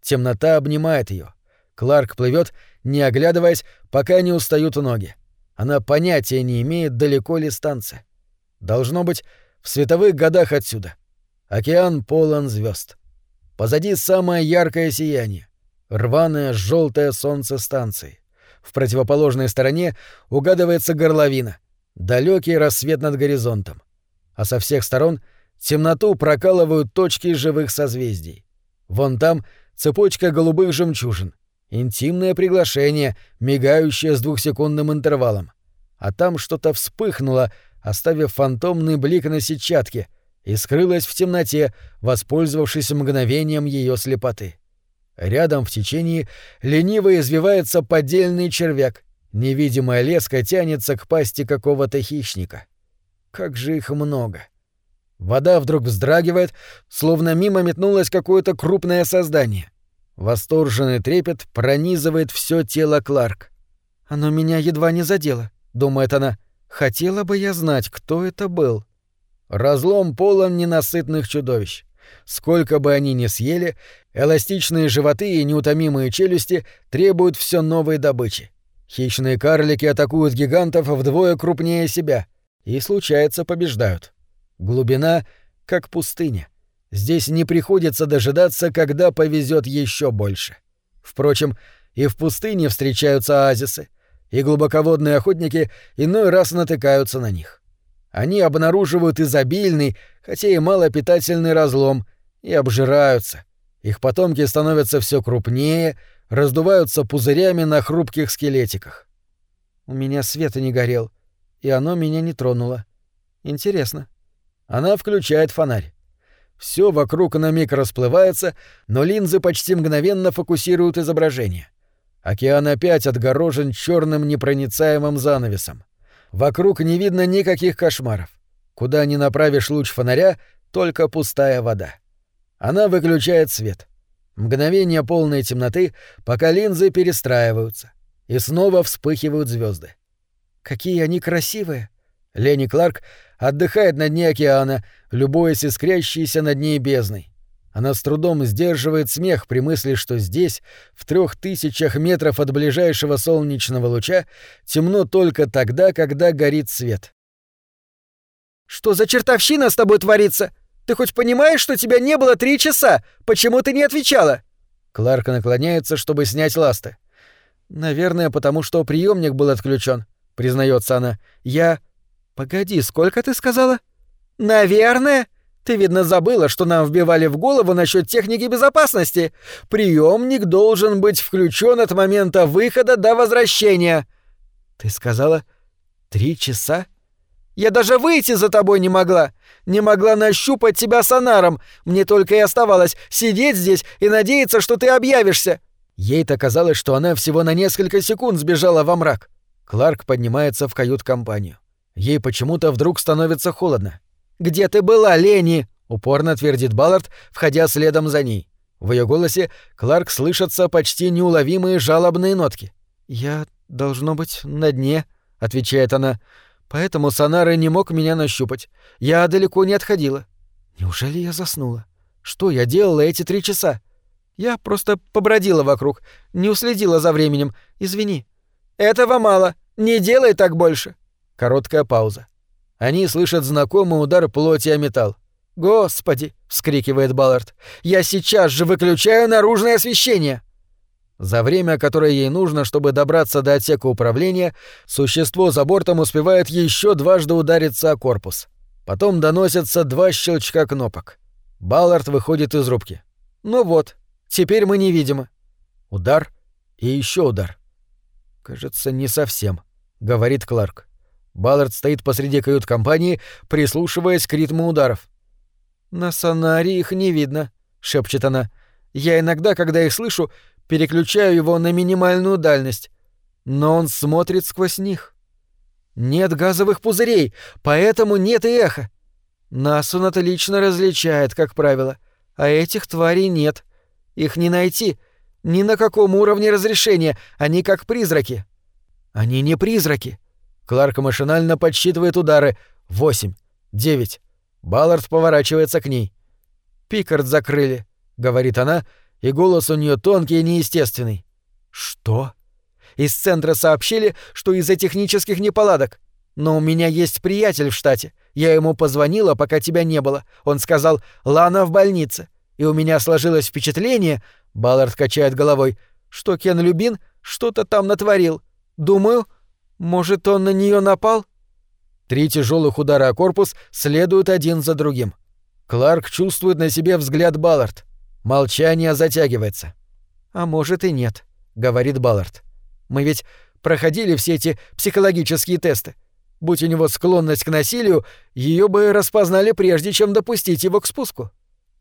Темнота обнимает ее. Кларк плывет, не оглядываясь, пока не устают ноги. Она понятия не имеет, далеко ли станция. Должно быть, в световых годах отсюда. Океан полон звезд. Позади самое яркое сияние — рваное желтое солнце станции. В противоположной стороне угадывается горловина, далекий рассвет над горизонтом. А со всех сторон темноту прокалывают точки живых созвездий. Вон там цепочка голубых жемчужин, интимное приглашение, мигающее с двухсекундным интервалом. А там что-то вспыхнуло, оставив фантомный блик на сетчатке, и скрылось в темноте, воспользовавшись мгновением ее слепоты. Рядом в течении лениво извивается поддельный червяк, невидимая леска тянется к пасти какого-то хищника. Как же их много! Вода вдруг вздрагивает, словно мимо метнулось какое-то крупное создание. Восторженный трепет пронизывает все тело Кларк. «Оно меня едва не задело», — думает она. «Хотела бы я знать, кто это был». Разлом полон ненасытных чудовищ. Сколько бы они ни съели, эластичные животы и неутомимые челюсти требуют все новой добычи. Хищные карлики атакуют гигантов вдвое крупнее себя и, случается, побеждают. Глубина — как пустыня. Здесь не приходится дожидаться, когда повезет еще больше. Впрочем, и в пустыне встречаются оазисы, и глубоководные охотники иной раз натыкаются на них. Они обнаруживают изобильный, хотя и малопитательный разлом, и обжираются. Их потомки становятся все крупнее, раздуваются пузырями на хрупких скелетиках. У меня света не горел, и оно меня не тронуло. Интересно. Она включает фонарь. Все вокруг на миг расплывается, но линзы почти мгновенно фокусируют изображение. Океан опять отгорожен черным непроницаемым занавесом. Вокруг не видно никаких кошмаров. Куда ни направишь луч фонаря, только пустая вода. Она выключает свет. Мгновение полной темноты, пока линзы перестраиваются. И снова вспыхивают звезды. Какие они красивые! Лени Кларк отдыхает на дне океана, любуясь искрящейся над ней бездной. Она с трудом сдерживает смех при мысли, что здесь, в трех тысячах метров от ближайшего солнечного луча, темно только тогда, когда горит свет. «Что за чертовщина с тобой творится? Ты хоть понимаешь, что тебя не было три часа? Почему ты не отвечала?» Кларк наклоняется, чтобы снять ласты. «Наверное, потому что приемник был отключен, признается она. «Я...» «Погоди, сколько ты сказала?» «Наверное?» Ты, видно, забыла, что нам вбивали в голову насчет техники безопасности. Приемник должен быть включен от момента выхода до возвращения. Ты сказала три часа? Я даже выйти за тобой не могла. Не могла нащупать тебя сонаром. Мне только и оставалось сидеть здесь и надеяться, что ты объявишься. Ей-то казалось, что она всего на несколько секунд сбежала во мрак. Кларк поднимается в кают-компанию. Ей почему-то вдруг становится холодно. «Где ты была, Лени?» — упорно твердит Баллард, входя следом за ней. В ее голосе Кларк слышатся почти неуловимые жалобные нотки. «Я, должно быть, на дне», — отвечает она. «Поэтому Сонары не мог меня нащупать. Я далеко не отходила». «Неужели я заснула? Что я делала эти три часа?» «Я просто побродила вокруг, не уследила за временем. Извини». «Этого мало. Не делай так больше». Короткая пауза. Они слышат знакомый удар плоти о металл. «Господи!» — вскрикивает Баллард. «Я сейчас же выключаю наружное освещение!» За время, которое ей нужно, чтобы добраться до отсека управления, существо за бортом успевает еще дважды удариться о корпус. Потом доносятся два щелчка кнопок. Баллард выходит из рубки. «Ну вот, теперь мы невидимы». Удар и еще удар. «Кажется, не совсем», — говорит Кларк. Баллард стоит посреди кают-компании, прислушиваясь к ритму ударов. «На сонаре их не видно», — шепчет она. «Я иногда, когда их слышу, переключаю его на минимальную дальность. Но он смотрит сквозь них. Нет газовых пузырей, поэтому нет и эха. Нас он отлично различает, как правило, а этих тварей нет. Их не найти, ни на каком уровне разрешения, они как призраки. Они не призраки. Кларк машинально подсчитывает удары. Восемь. Девять. Баллард поворачивается к ней. «Пикард закрыли», — говорит она, и голос у нее тонкий и неестественный. «Что?» Из центра сообщили, что из-за технических неполадок. Но у меня есть приятель в штате. Я ему позвонила, пока тебя не было. Он сказал «Лана в больнице». И у меня сложилось впечатление, Баллард качает головой, что Кен Любин что-то там натворил. Думаю, может, он на нее напал? Три тяжелых удара о корпус следуют один за другим. Кларк чувствует на себе взгляд Баллард. Молчание затягивается. «А может и нет», — говорит Баллард. «Мы ведь проходили все эти психологические тесты. Будь у него склонность к насилию, ее бы распознали прежде, чем допустить его к спуску».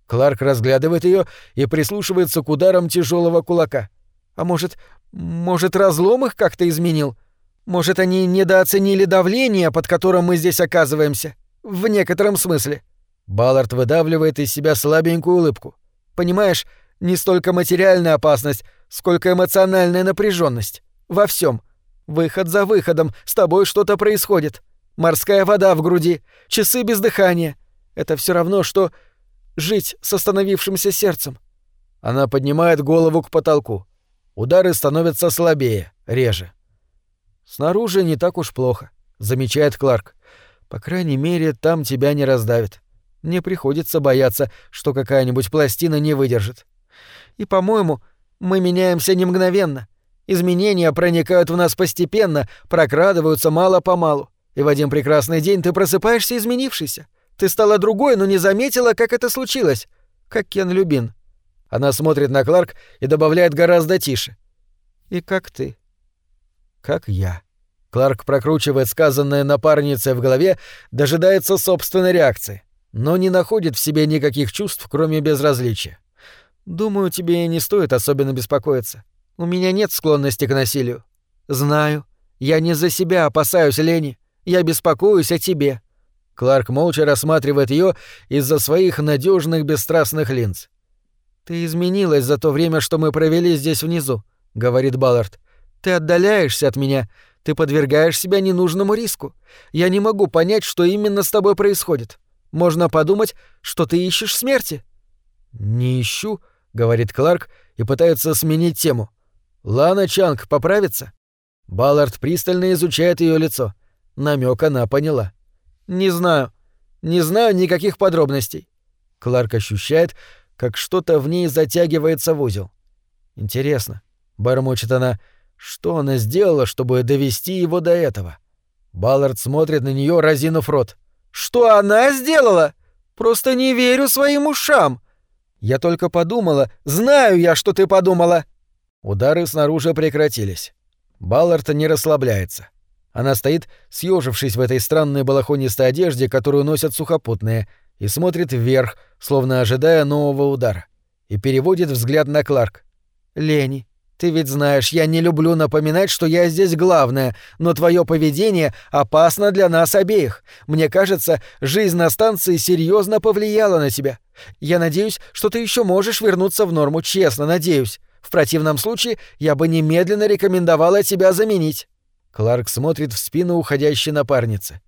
Кларк разглядывает ее и прислушивается к ударам тяжелого кулака. А может, может, разлом их как-то изменил? Может, они недооценили давление, под которым мы здесь оказываемся? В некотором смысле. Баллард выдавливает из себя слабенькую улыбку. Понимаешь, не столько материальная опасность, сколько эмоциональная напряженность. Во всем. Выход за выходом, с тобой что-то происходит. Морская вода в груди, часы без дыхания. Это все равно, что жить с остановившимся сердцем. Она поднимает голову к потолку. Удары становятся слабее, реже. Снаружи не так уж плохо, замечает Кларк. По крайней мере, там тебя не раздавит. Мне приходится бояться, что какая-нибудь пластина не выдержит. И, по-моему, мы меняемся не мгновенно. Изменения проникают в нас постепенно, прокрадываются мало-помалу. И в один прекрасный день ты просыпаешься изменившийся. Ты стала другой, но не заметила, как это случилось. Как Кен Любин. Она смотрит на Кларк и добавляет гораздо тише. И как ты. Как я. Кларк прокручивает сказанное напарницей в голове, дожидается собственной реакции, но не находит в себе никаких чувств, кроме безразличия. Думаю, тебе не стоит особенно беспокоиться. У меня нет склонности к насилию. Знаю. Я не за себя опасаюсь лени. Я беспокоюсь о тебе. Кларк молча рассматривает ее из-за своих надежных бесстрастных линз. «Ты изменилась за то время, что мы провели здесь внизу», — говорит Баллард. «Ты отдаляешься от меня, ты подвергаешь себя ненужному риску. Я не могу понять, что именно с тобой происходит. Можно подумать, что ты ищешь смерти». «Не ищу», — говорит Кларк и пытается сменить тему. «Лана Чанг поправится?» Баллард пристально изучает ее лицо. Намек она поняла. «Не знаю. Не знаю никаких подробностей». Кларк ощущает, как что-то в ней затягивается в узел. «Интересно», — бормочет она, — «что она сделала, чтобы довести его до этого?» Баллард смотрит на нее, разинув рот. «Что она сделала? Просто не верю своим ушам!» «Я только подумала, знаю я, что ты подумала!» Удары снаружи прекратились. Баллард не расслабляется. Она стоит, съежившись в этой странной балахонистой одежде, которую носят сухопутные, и смотрит вверх, словно ожидая нового удара, и переводит взгляд на Кларк. «Лени, ты ведь знаешь, я не люблю напоминать, что я здесь главная, но твое поведение опасно для нас обеих. Мне кажется, жизнь на станции серьезно повлияла на тебя. Я надеюсь, что ты еще можешь вернуться в норму, честно надеюсь. В противном случае я бы немедленно рекомендовала тебя заменить». Кларк смотрит в спину уходящей напарницы.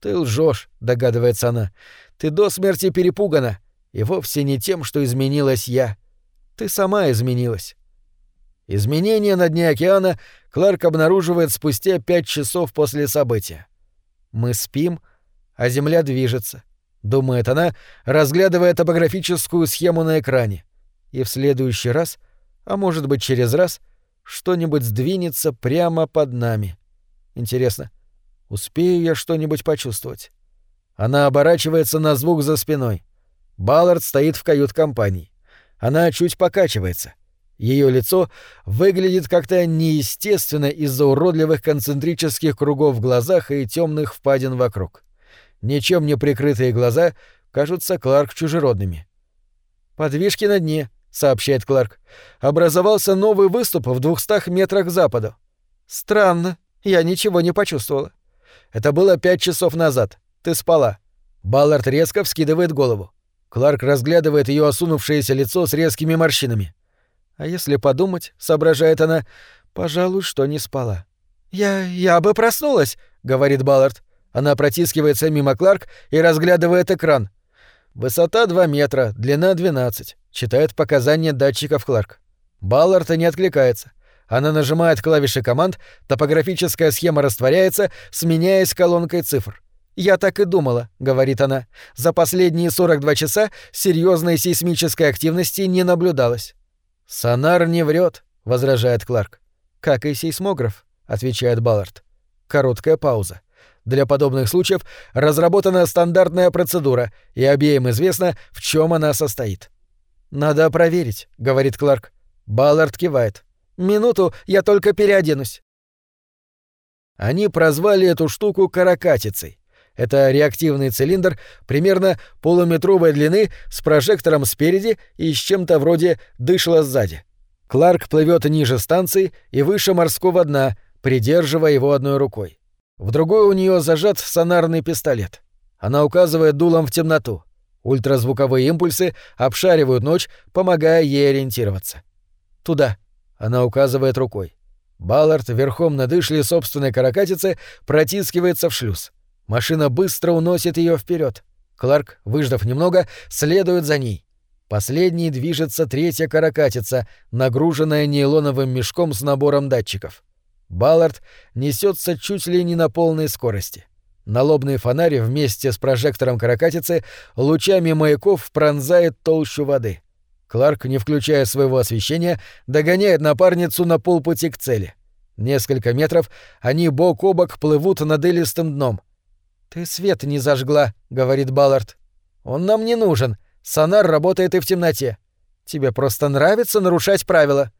«Ты лжешь», — догадывается она. «Ты до смерти перепугана. И вовсе не тем, что изменилась я. Ты сама изменилась». Изменения на дне океана Кларк обнаруживает спустя пять часов после события. «Мы спим, а Земля движется», — думает она, разглядывая топографическую схему на экране. И в следующий раз, а может быть через раз, что-нибудь сдвинется прямо под нами. Интересно, успею я что-нибудь почувствовать? Она оборачивается на звук за спиной. Баллард стоит в кают-компании. Она чуть покачивается. Ее лицо выглядит как-то неестественно из-за уродливых концентрических кругов в глазах и темных впадин вокруг. Ничем не прикрытые глаза кажутся Кларк чужеродными. «Подвижки на дне», — сообщает Кларк. «Образовался новый выступ в двухстах метрах западу». «Странно. Я ничего не почувствовала». «Это было пять часов назад. Ты спала». Баллард резко вскидывает голову. Кларк разглядывает ее осунувшееся лицо с резкими морщинами. А если подумать, соображает она, пожалуй, что не спала. «Я... я бы проснулась», — говорит Баллард. Она протискивается мимо Кларк и разглядывает экран. «Высота 2 метра, длина 12», — читает показания датчиков Кларк. Баллард не откликается. Она нажимает клавиши команд, топографическая схема растворяется, сменяясь колонкой цифр. «Я так и думала», — говорит она. «За последние 42 часа серьезной сейсмической активности не наблюдалось». «Сонар не врет, возражает Кларк. «Как и сейсмограф», — отвечает Баллард. Короткая пауза. Для подобных случаев разработана стандартная процедура, и обеим известно, в чем она состоит. «Надо проверить», — говорит Кларк. Баллард кивает. «Минуту, я только переоденусь». Они прозвали эту штуку каракатицей. Это реактивный цилиндр примерно полуметровой длины с прожектором спереди и с чем-то вроде дышла сзади. Кларк плывет ниже станции и выше морского дна, придерживая его одной рукой. В другой у нее зажат сонарный пистолет. Она указывает дулом в темноту. Ультразвуковые импульсы обшаривают ночь, помогая ей ориентироваться. «Туда», — она указывает рукой. Баллард верхом на дышле собственной каракатицы протискивается в шлюз. Машина быстро уносит ее вперед. Кларк, выждав немного, следует за ней. Последней движется третья каракатица, нагруженная нейлоновым мешком с набором датчиков. Баллард несется чуть ли не на полной скорости. Налобный фонарь вместе с прожектором каракатицы лучами маяков пронзает толщу воды. Кларк, не включая своего освещения, догоняет напарницу на полпути к цели. Несколько метров они бок о бок плывут над илистым дном — «Ты свет не зажгла», — говорит Баллард. «Он нам не нужен. Сонар работает и в темноте. Тебе просто нравится нарушать правила.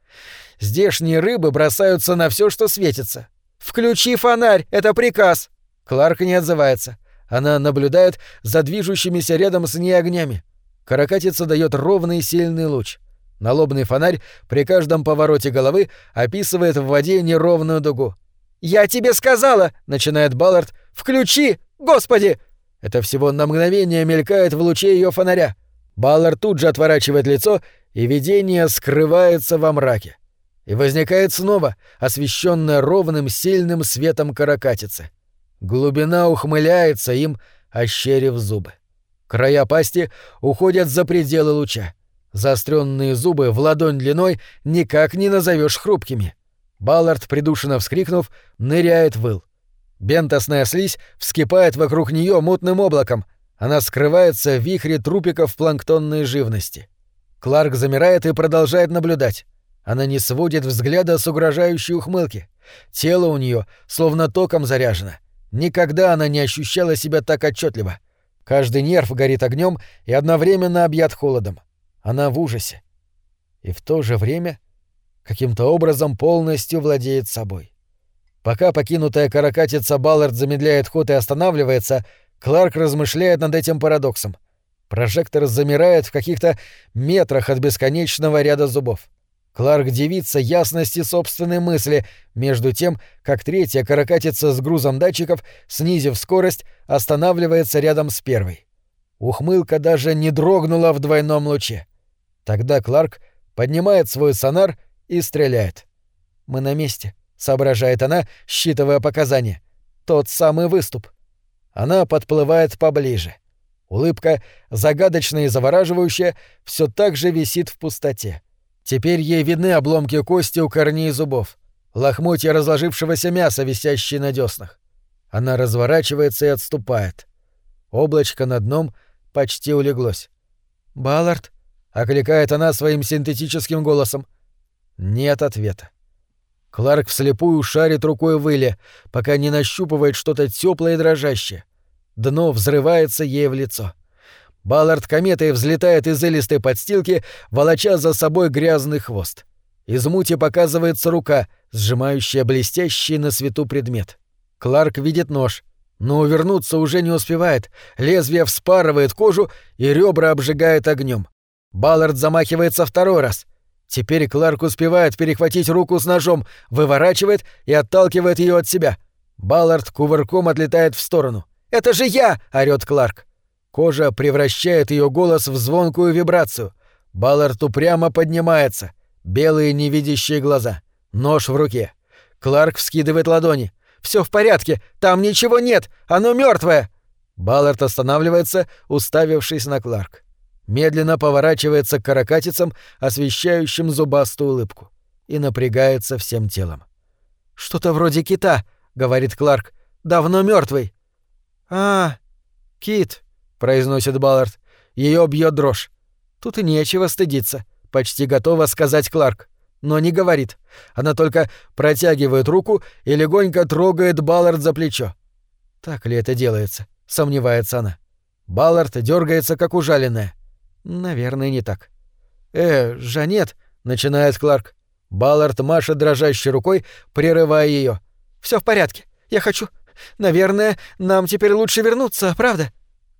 Здешние рыбы бросаются на все, что светится. Включи фонарь, это приказ!» Кларк не отзывается. Она наблюдает за движущимися рядом с ней огнями. Каракатица дает ровный сильный луч. Налобный фонарь при каждом повороте головы описывает в воде неровную дугу. «Я тебе сказала!» — начинает Баллард. «Включи! Господи!» Это всего на мгновение мелькает в луче ее фонаря. Баллар тут же отворачивает лицо, и видение скрывается во мраке. И возникает снова, освещенное ровным сильным светом каракатицы. Глубина ухмыляется им, ощерив зубы. Края пасти уходят за пределы луча. Заостренные зубы в ладонь длиной никак не назовешь хрупкими. Баллард, придушенно вскрикнув, ныряет в ил. Бентосная слизь вскипает вокруг нее мутным облаком. Она скрывается в вихре трупиков планктонной живности. Кларк замирает и продолжает наблюдать. Она не сводит взгляда с угрожающей ухмылки. Тело у нее словно током заряжено. Никогда она не ощущала себя так отчетливо. Каждый нерв горит огнем и одновременно объят холодом. Она в ужасе. И в то же время каким-то образом полностью владеет собой. Пока покинутая каракатица Баллард замедляет ход и останавливается, Кларк размышляет над этим парадоксом. Прожектор замирает в каких-то метрах от бесконечного ряда зубов. Кларк дивится ясности собственной мысли, между тем, как третья каракатица с грузом датчиков, снизив скорость, останавливается рядом с первой. Ухмылка даже не дрогнула в двойном луче. Тогда Кларк поднимает свой сонар и стреляет. «Мы на месте», соображает она, считывая показания. Тот самый выступ. Она подплывает поближе. Улыбка, загадочная и завораживающая, все так же висит в пустоте. Теперь ей видны обломки кости у корней зубов, лохмотья разложившегося мяса, висящие на деснах. Она разворачивается и отступает. Облачко над дном почти улеглось. «Баллард?» — окликает она своим синтетическим голосом. Нет ответа. Кларк вслепую шарит рукой в пока не нащупывает что-то теплое и дрожащее. Дно взрывается ей в лицо. Баллард кометой взлетает из илистой подстилки, волоча за собой грязный хвост. Из мути показывается рука, сжимающая блестящий на свету предмет. Кларк видит нож, но увернуться уже не успевает. Лезвие вспарывает кожу и ребра обжигает огнем. Баллард замахивается второй раз. Теперь Кларк успевает перехватить руку с ножом, выворачивает и отталкивает ее от себя. Баллард кувырком отлетает в сторону. «Это же я!» — орёт Кларк. Кожа превращает ее голос в звонкую вибрацию. Баллард упрямо поднимается. Белые невидящие глаза. Нож в руке. Кларк вскидывает ладони. Все в порядке, там ничего нет, оно мертвое. Баллард останавливается, уставившись на Кларк. Медленно поворачивается к каракатицам, освещающим зубастую улыбку, и напрягается всем телом. «Что-то вроде кита», — говорит Кларк. «Давно мертвый. «А, кит», произносит Баллард. Ее бьет дрожь. Тут и нечего стыдиться, почти готова сказать Кларк, но не говорит. Она только протягивает руку и легонько трогает Баллард за плечо. Так ли это делается? сомневается она. Баллард дергается как ужаленная. Наверное, не так. Э, Жанет, начинает Кларк. Баллард машет дрожащей рукой, прерывая ее. Все в порядке. Я хочу. Наверное, нам теперь лучше вернуться, правда?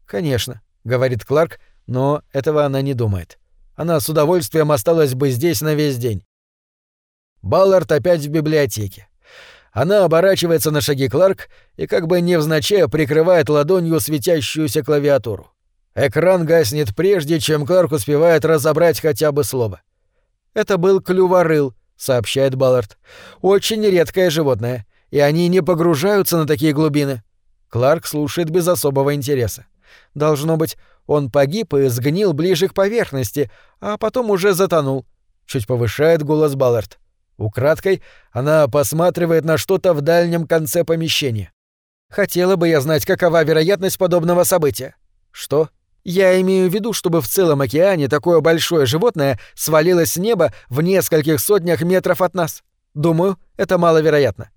«Конечно», — говорит Кларк, но этого она не думает. Она с удовольствием осталась бы здесь на весь день. Баллард опять в библиотеке. Она оборачивается на шаги Кларк и как бы невзначай прикрывает ладонью светящуюся клавиатуру. Экран гаснет прежде, чем Кларк успевает разобрать хотя бы слово. «Это был клюворыл», — сообщает Баллард. «Очень редкое животное, и они не погружаются на такие глубины». Кларк слушает без особого интереса. Должно быть, он погиб и сгнил ближе к поверхности, а потом уже затонул. Чуть повышает голос Баллард. Украдкой она посматривает на что-то в дальнем конце помещения. Хотела бы я знать, какова вероятность подобного события. Что? Я имею в виду, чтобы в целом океане такое большое животное свалилось с неба в нескольких сотнях метров от нас. Думаю, это маловероятно.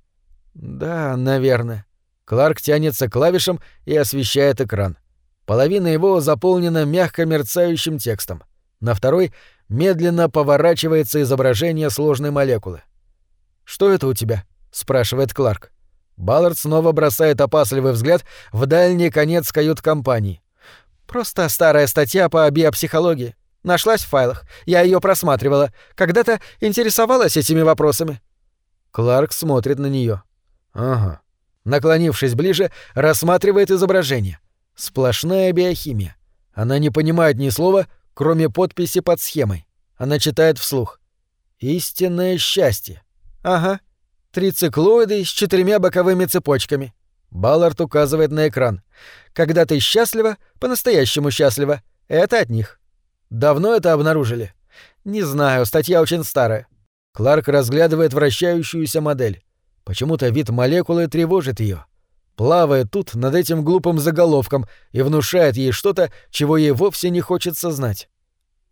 Да, наверное. Кларк тянется к клавишам и освещает экран. Половина его заполнена мягко мерцающим текстом. На второй медленно поворачивается изображение сложной молекулы. «Что это у тебя?» — спрашивает Кларк. Баллард снова бросает опасливый взгляд в дальний конец кают-компании. «Просто старая статья по биопсихологии. Нашлась в файлах. Я ее просматривала. Когда-то интересовалась этими вопросами». Кларк смотрит на нее. «Ага». Наклонившись ближе, рассматривает изображение. Сплошная биохимия. Она не понимает ни слова, кроме подписи под схемой. Она читает вслух. «Истинное счастье». «Ага. Трициклоиды с четырьмя боковыми цепочками». Баллард указывает на экран. «Когда ты счастлива, по-настоящему счастлива, это от них». «Давно это обнаружили?» «Не знаю, статья очень старая». Кларк разглядывает вращающуюся модель. Почему-то вид молекулы тревожит ее плавает тут над этим глупым заголовком и внушает ей что-то, чего ей вовсе не хочется знать.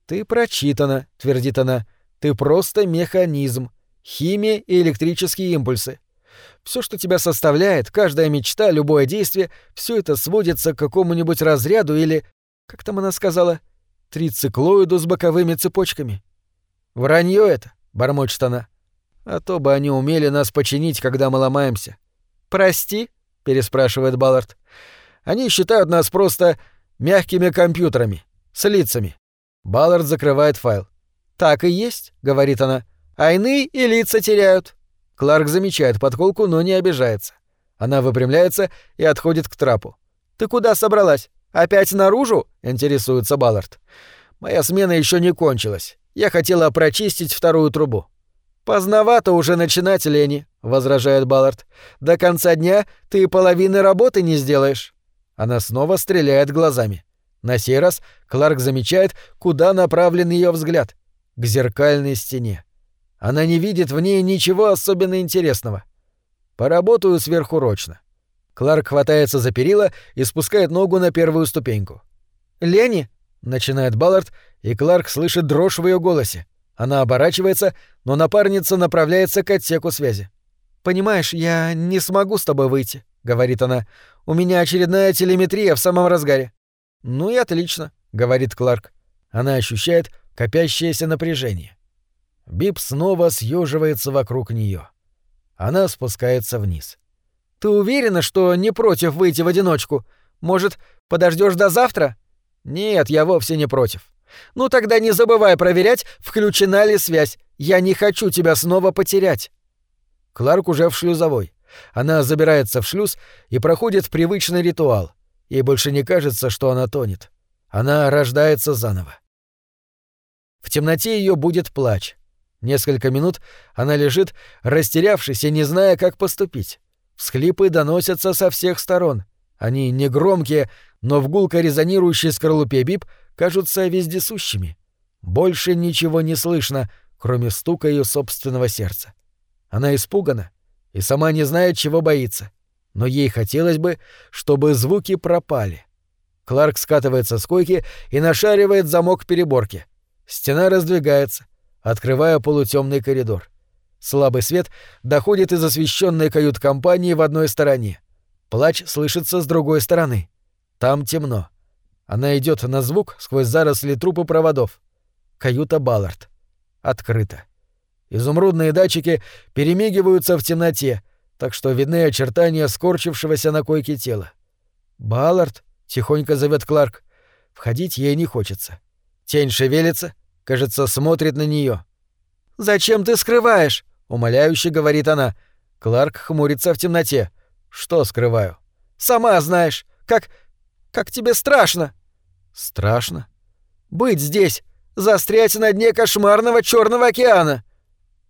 «Ты прочитана», — твердит она, — «ты просто механизм, химия и электрические импульсы. Все, что тебя составляет, каждая мечта, любое действие, все это сводится к какому-нибудь разряду или, как там она сказала, трициклоиду с боковыми цепочками. Вранье это, бормочет она. А то бы они умели нас починить, когда мы ломаемся. Прости, — переспрашивает Баллард. «Они считают нас просто мягкими компьютерами, с лицами». Баллард закрывает файл. «Так и есть», — говорит она. «Айны и лица теряют». Кларк замечает подколку, но не обижается. Она выпрямляется и отходит к трапу. «Ты куда собралась? Опять наружу?» — интересуется Баллард. «Моя смена еще не кончилась. Я хотела прочистить вторую трубу». «Поздновато уже начинать, Лени», — возражает Баллард. «До конца дня ты половины работы не сделаешь». Она снова стреляет глазами. На сей раз Кларк замечает, куда направлен ее взгляд. К зеркальной стене. Она не видит в ней ничего особенно интересного. Поработаю сверхурочно. Кларк хватается за перила и спускает ногу на первую ступеньку. «Лени!» — начинает Баллард, и Кларк слышит дрожь в ее голосе. Она оборачивается, но напарница направляется к отсеку связи. «Понимаешь, я не смогу с тобой выйти», — говорит она. «У меня очередная телеметрия в самом разгаре». «Ну и отлично», — говорит Кларк. Она ощущает копящееся напряжение. Бип снова съеживается вокруг нее. Она спускается вниз. «Ты уверена, что не против выйти в одиночку? Может, подождешь до завтра?» «Нет, я вовсе не против». «Ну тогда не забывай проверять, включена ли связь. Я не хочу тебя снова потерять». Кларк уже в шлюзовой. Она забирается в шлюз и проходит привычный ритуал. Ей больше не кажется, что она тонет. Она рождается заново. В темноте ее будет плач. Несколько минут она лежит, растерявшись и не зная, как поступить. Всхлипы доносятся со всех сторон. Они негромкие, но в гулко резонирующей скорлупе бип кажутся вездесущими. Больше ничего не слышно, кроме стука ее собственного сердца. Она испугана и сама не знает, чего боится. Но ей хотелось бы, чтобы звуки пропали. Кларк скатывается с койки и нашаривает замок переборки. Стена раздвигается, открывая полутемный коридор. Слабый свет доходит из освещенной кают-компании в одной стороне. Плач слышится с другой стороны. Там темно. Она идет на звук сквозь заросли трупы проводов. Каюта Баллард. Открыто. Изумрудные датчики перемигиваются в темноте, так что видны очертания скорчившегося на койке тела. «Баллард», — тихонько зовет Кларк. Входить ей не хочется. Тень шевелится, кажется, смотрит на нее. «Зачем ты скрываешь?» — умоляюще говорит она. Кларк хмурится в темноте. «Что скрываю?» «Сама знаешь. Как... как тебе страшно». «Страшно?» «Быть здесь, застрять на дне кошмарного Черного океана».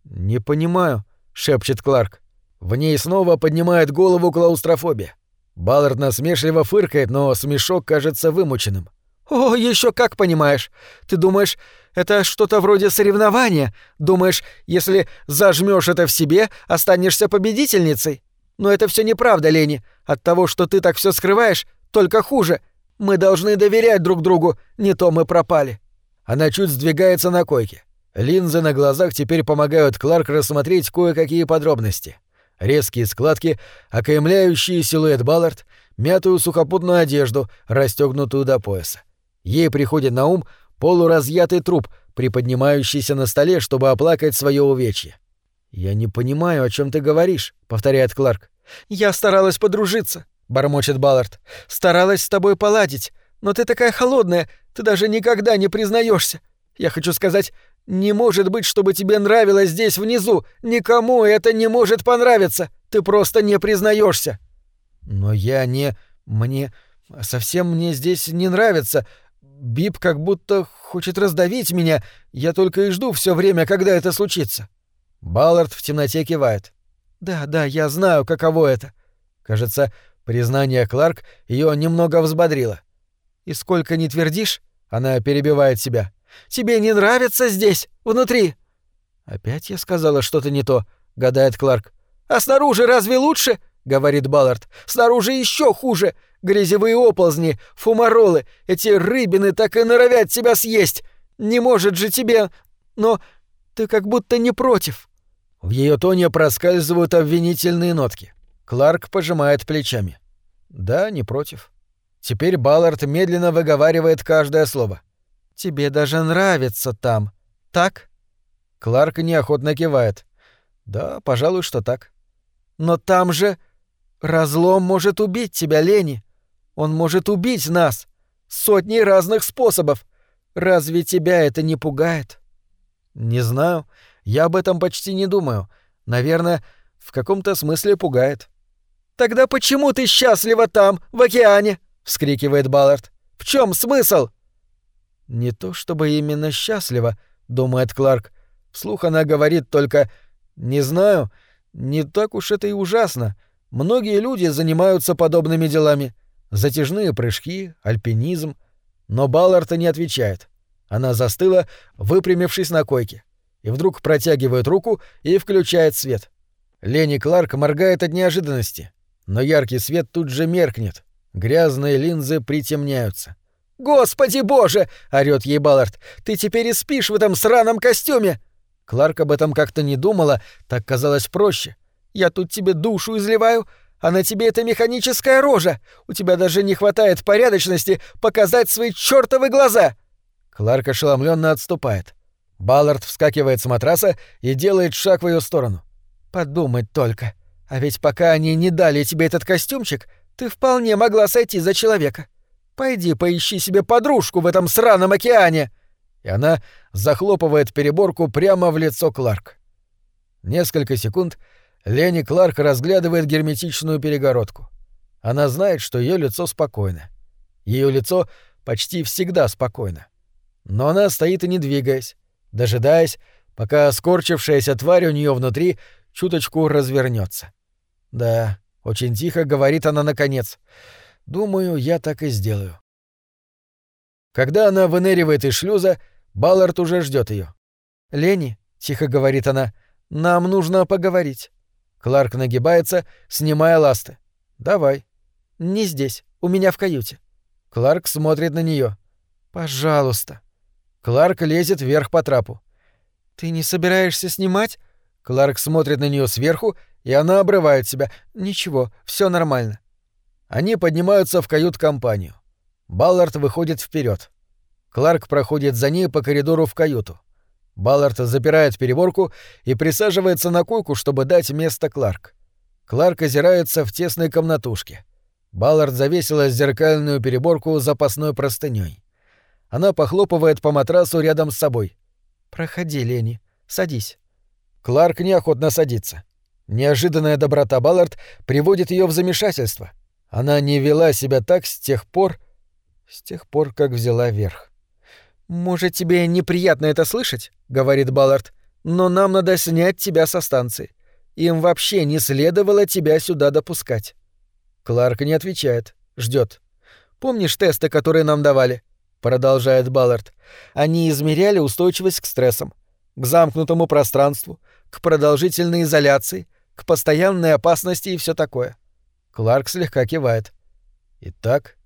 «Не понимаю», — шепчет Кларк. В ней снова поднимает голову клаустрофобия. Баллард насмешливо фыркает, но смешок кажется вымученным. «О, еще как понимаешь. Ты думаешь, это что-то вроде соревнования? Думаешь, если зажмешь это в себе, останешься победительницей? Но это все неправда, Лени. От того, что ты так все скрываешь, только хуже. Мы должны доверять друг другу, не то мы пропали». Она чуть сдвигается на койке. Линзы на глазах теперь помогают Кларк рассмотреть кое-какие подробности. Резкие складки, окаймляющие силуэт Баллард, мятую сухопутную одежду, расстегнутую до пояса. Ей приходит на ум полуразъятый труп, приподнимающийся на столе, чтобы оплакать свое увечье. «Я не понимаю, о чем ты говоришь», — повторяет Кларк. «Я старалась подружиться», — бормочет Баллард. «Старалась с тобой поладить, но ты такая холодная, ты даже никогда не признаешься. Я хочу сказать, не может быть, чтобы тебе нравилось здесь внизу. Никому это не может понравиться. Ты просто не признаешься. Но я не... Мне... Совсем мне здесь не нравится. Бип как будто хочет раздавить меня. Я только и жду все время, когда это случится. Баллард в темноте кивает. Да, да, я знаю, каково это. Кажется, признание Кларк ее немного взбодрило. И сколько не твердишь, она перебивает себя. Тебе не нравится здесь, внутри?» «Опять я сказала что-то не то», — гадает Кларк. «А снаружи разве лучше?» — говорит Баллард. «Снаружи еще хуже. Грязевые оползни, фумаролы, эти рыбины так и норовят тебя съесть. Не может же тебе... Но ты как будто не против». В ее тоне проскальзывают обвинительные нотки. Кларк пожимает плечами. «Да, не против». Теперь Баллард медленно выговаривает каждое слово. Тебе даже нравится там, так? Кларк неохотно кивает. Да, пожалуй, что так. Но там же разлом может убить тебя, Лени. Он может убить нас. Сотни разных способов. Разве тебя это не пугает? Не знаю. Я об этом почти не думаю. Наверное, в каком-то смысле пугает. Тогда почему ты счастлива там, в океане? вскрикивает Баллард. В чем смысл? Не то чтобы именно счастлива, думает Кларк. Вслух она говорит только «Не знаю, не так уж это и ужасно. Многие люди занимаются подобными делами. Затяжные прыжки, альпинизм». Но Балларта не отвечает. Она застыла, выпрямившись на койке. И вдруг протягивает руку и включает свет. Лени Кларк моргает от неожиданности. Но яркий свет тут же меркнет. Грязные линзы притемняются. «Господи боже!» — орёт ей Баллард. «Ты теперь и спишь в этом сраном костюме!» Кларк об этом как-то не думала, так казалось проще. «Я тут тебе душу изливаю, а на тебе эта механическая рожа. У тебя даже не хватает порядочности показать свои чёртовы глаза!» Кларк ошеломленно отступает. Баллард вскакивает с матраса и делает шаг в ее сторону. «Подумать только. А ведь пока они не дали тебе этот костюмчик, ты вполне могла сойти за человека. Пойди поищи себе подружку в этом сраном океане!» И она захлопывает переборку прямо в лицо Кларк. Несколько секунд Лени Кларк разглядывает герметичную перегородку. Она знает, что ее лицо спокойно. Ее лицо почти всегда спокойно. Но она стоит и не двигаясь, дожидаясь, пока скорчившаяся тварь у нее внутри чуточку развернется. Да, очень тихо говорит она наконец. Думаю, я так и сделаю. Когда она выныривает из шлюза, Баллард уже ждет ее. «Лени», — тихо говорит она, — «нам нужно поговорить». Кларк нагибается, снимая ласты. «Давай». «Не здесь, у меня в каюте». Кларк смотрит на нее. «Пожалуйста». Кларк лезет вверх по трапу. «Ты не собираешься снимать?» Кларк смотрит на нее сверху, и она обрывает себя. «Ничего, все нормально». Они поднимаются в кают-компанию. Баллард выходит вперед. Кларк проходит за ней по коридору в каюту. Баллард запирает переборку и присаживается на койку, чтобы дать место Кларк. Кларк озирается в тесной комнатушке. Баллард завесила зеркальную переборку запасной простыней. Она похлопывает по матрасу рядом с собой. «Проходи, Лени. Садись». Кларк неохотно садится. Неожиданная доброта Баллард приводит ее в замешательство. Она не вела себя так с тех пор, с тех пор, как взяла верх. «Может, тебе неприятно это слышать?» — говорит Баллард. «Но нам надо снять тебя со станции. Им вообще не следовало тебя сюда допускать». Кларк не отвечает, ждет. «Помнишь тесты, которые нам давали?» — продолжает Баллард. «Они измеряли устойчивость к стрессам, к замкнутому пространству, к продолжительной изоляции, к постоянной опасности и все такое». Кларк слегка кивает. «Итак?»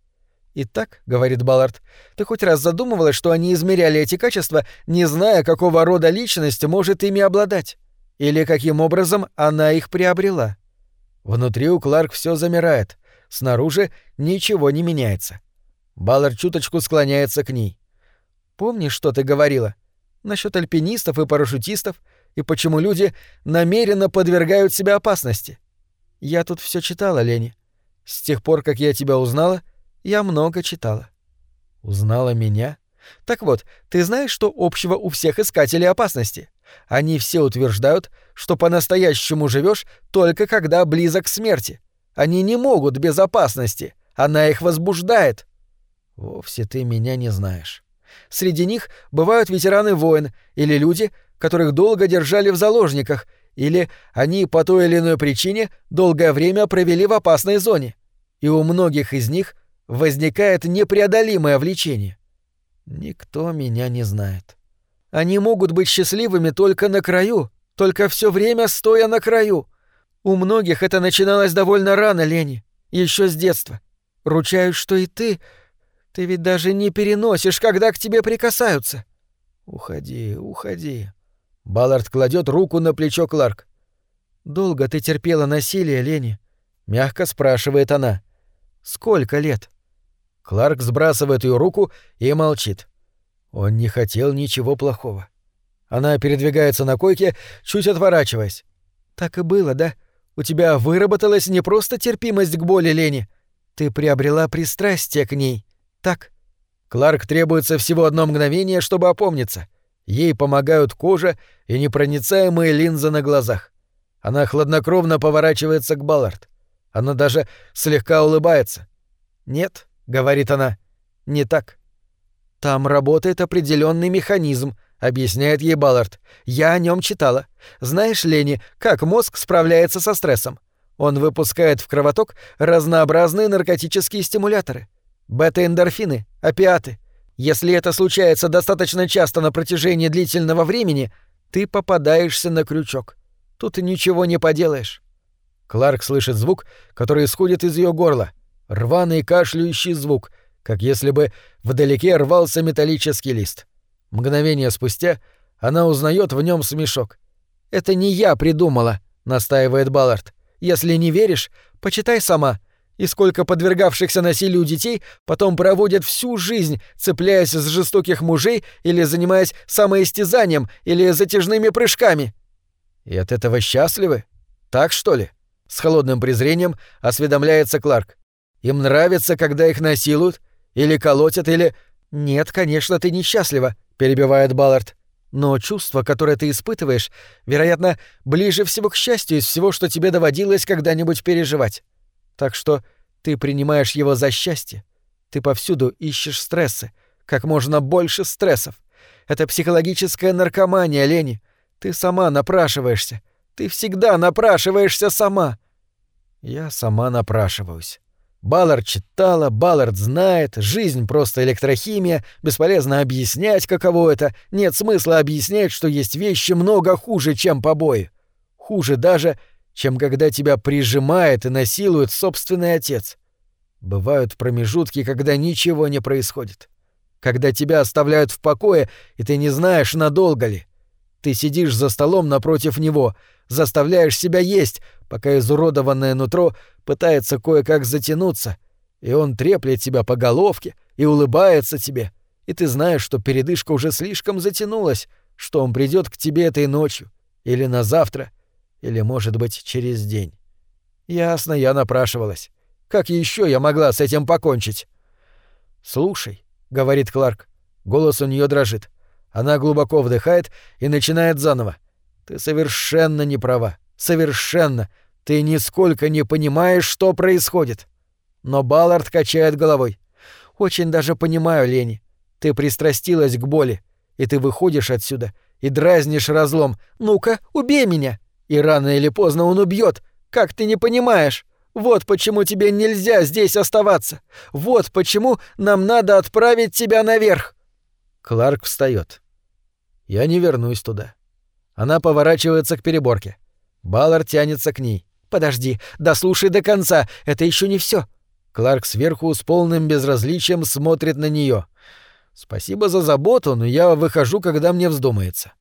«Итак», — говорит Баллард, — «ты хоть раз задумывалась, что они измеряли эти качества, не зная, какого рода личность может ими обладать? Или каким образом она их приобрела?» Внутри у Кларк все замирает, снаружи ничего не меняется. Баллард чуточку склоняется к ней. «Помнишь, что ты говорила? насчет альпинистов и парашютистов, и почему люди намеренно подвергают себя опасности? Я тут все читала, Лени. С тех пор, как я тебя узнала, — я много читала. Узнала меня? Так вот, ты знаешь, что общего у всех искателей опасности? Они все утверждают, что по-настоящему живешь только когда близок к смерти. Они не могут без опасности. Она их возбуждает. Вовсе ты меня не знаешь. Среди них бывают ветераны войн или люди, которых долго держали в заложниках, или они по той или иной причине долгое время провели в опасной зоне. И у многих из них возникает непреодолимое влечение. Никто меня не знает. Они могут быть счастливыми только на краю, только все время стоя на краю. У многих это начиналось довольно рано, Лени, еще с детства. Ручаюсь, что и ты... Ты ведь даже не переносишь, когда к тебе прикасаются. Уходи, уходи. Баллард кладет руку на плечо Кларк. Долго ты терпела насилие, Лени? Мягко спрашивает она. Сколько лет? Кларк сбрасывает ее руку и молчит. Он не хотел ничего плохого. Она передвигается на койке, чуть отворачиваясь. «Так и было, да? У тебя выработалась не просто терпимость к боли Лени. Ты приобрела пристрастие к ней. Так?» Кларк требуется всего одно мгновение, чтобы опомниться. Ей помогают кожа и непроницаемые линзы на глазах. Она хладнокровно поворачивается к Баллард. Она даже слегка улыбается. «Нет, — говорит она. «Не так. Там работает определенный механизм», — объясняет ей Баллард. «Я о нем читала. Знаешь, Лени, как мозг справляется со стрессом? Он выпускает в кровоток разнообразные наркотические стимуляторы. Бета-эндорфины, опиаты. Если это случается достаточно часто на протяжении длительного времени, ты попадаешься на крючок. Тут ничего не поделаешь». Кларк слышит звук, который исходит из ее горла рваный кашляющий звук, как если бы вдалеке рвался металлический лист. Мгновение спустя она узнает в нем смешок. «Это не я придумала», — настаивает Баллард. «Если не веришь, почитай сама. И сколько подвергавшихся насилию детей потом проводят всю жизнь, цепляясь с жестоких мужей или занимаясь самоистязанием или затяжными прыжками. И от этого счастливы? Так что ли? С холодным презрением осведомляется Кларк. Им нравится, когда их насилуют? Или колотят, или... Нет, конечно, ты несчастлива, перебивает Баллард. Но чувство, которое ты испытываешь, вероятно, ближе всего к счастью из всего, что тебе доводилось когда-нибудь переживать. Так что ты принимаешь его за счастье. Ты повсюду ищешь стрессы, как можно больше стрессов. Это психологическая наркомания, Лени. Ты сама напрашиваешься. Ты всегда напрашиваешься сама. Я сама напрашиваюсь. Баллард читала, Баллард знает, жизнь просто электрохимия, бесполезно объяснять, каково это, нет смысла объяснять, что есть вещи много хуже, чем побои. Хуже даже, чем когда тебя прижимает и насилует собственный отец. Бывают промежутки, когда ничего не происходит. Когда тебя оставляют в покое, и ты не знаешь, надолго ли. Ты сидишь за столом напротив него, заставляешь себя есть, пока изуродованное нутро пытается кое-как затянуться, и он треплет тебя по головке и улыбается тебе, и ты знаешь, что передышка уже слишком затянулась, что он придет к тебе этой ночью, или на завтра, или, может быть, через день. Ясно, я напрашивалась. Как еще я могла с этим покончить? «Слушай», — говорит Кларк, голос у нее дрожит. Она глубоко вдыхает и начинает заново. «Ты совершенно не права. Совершенно. Ты нисколько не понимаешь, что происходит. Но Баллард качает головой. Очень даже понимаю, Лени. Ты пристрастилась к боли, и ты выходишь отсюда и дразнишь разлом. Ну-ка, убей меня. И рано или поздно он убьет. Как ты не понимаешь? Вот почему тебе нельзя здесь оставаться. Вот почему нам надо отправить тебя наверх. Кларк встает. Я не вернусь туда. Она поворачивается к переборке. Баллар тянется к ней. «Подожди, дослушай до конца, это еще не все. Кларк сверху с полным безразличием смотрит на нее. «Спасибо за заботу, но я выхожу, когда мне вздумается».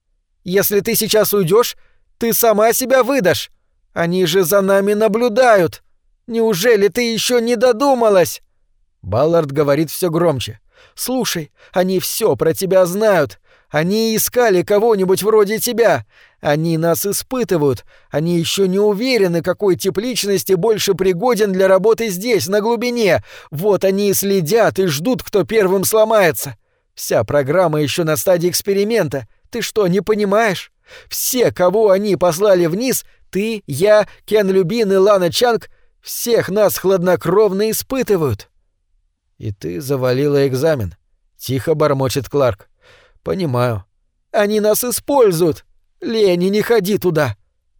«Если ты сейчас уйдешь, ты сама себя выдашь. Они же за нами наблюдают. Неужели ты еще не додумалась?» Баллард говорит все громче. «Слушай, они все про тебя знают. Они искали кого-нибудь вроде тебя. Они нас испытывают. Они еще не уверены, какой тип личности больше пригоден для работы здесь, на глубине. Вот они и следят и ждут, кто первым сломается. Вся программа еще на стадии эксперимента. Ты что, не понимаешь? Все, кого они послали вниз, ты, я, Кен Любин и Лана Чанг, всех нас хладнокровно испытывают. И ты завалила экзамен. Тихо бормочет Кларк. «Понимаю. Они нас используют! Лени, не ходи туда!»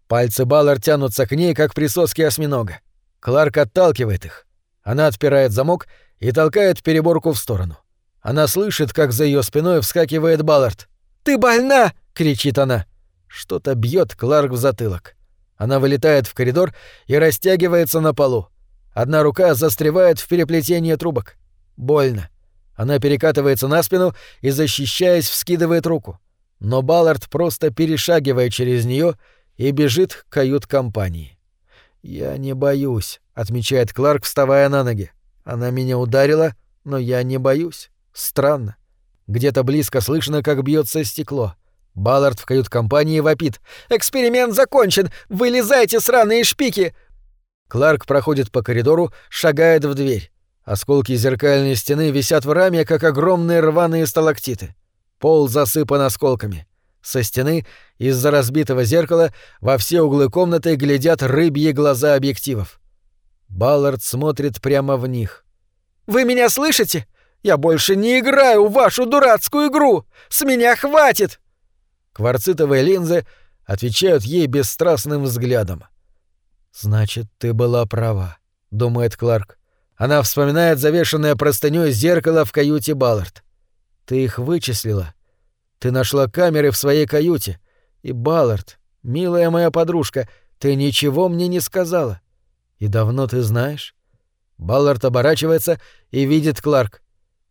Пальцы Баллар тянутся к ней, как присоски осьминога. Кларк отталкивает их. Она отпирает замок и толкает переборку в сторону. Она слышит, как за ее спиной вскакивает Баллард. «Ты больна!» — кричит она. Что-то бьет Кларк в затылок. Она вылетает в коридор и растягивается на полу. Одна рука застревает в переплетении трубок. Больно. Она перекатывается на спину и, защищаясь, вскидывает руку. Но Баллард просто перешагивает через нее и бежит к кают-компании. «Я не боюсь», — отмечает Кларк, вставая на ноги. «Она меня ударила, но я не боюсь. Странно. Где-то близко слышно, как бьется стекло. Баллард в кают-компании вопит. «Эксперимент закончен! Вылезайте, сраные шпики!» Кларк проходит по коридору, шагает в дверь. Осколки зеркальной стены висят в раме, как огромные рваные сталактиты. Пол засыпан осколками. Со стены, из-за разбитого зеркала, во все углы комнаты глядят рыбьи глаза объективов. Баллард смотрит прямо в них. «Вы меня слышите? Я больше не играю в вашу дурацкую игру! С меня хватит!» Кварцитовые линзы отвечают ей бесстрастным взглядом. «Значит, ты была права», — думает Кларк. Она вспоминает завешенное простынёй зеркало в каюте Баллард. Ты их вычислила. Ты нашла камеры в своей каюте. И Баллард, милая моя подружка, ты ничего мне не сказала. И давно ты знаешь? Баллард оборачивается и видит Кларк.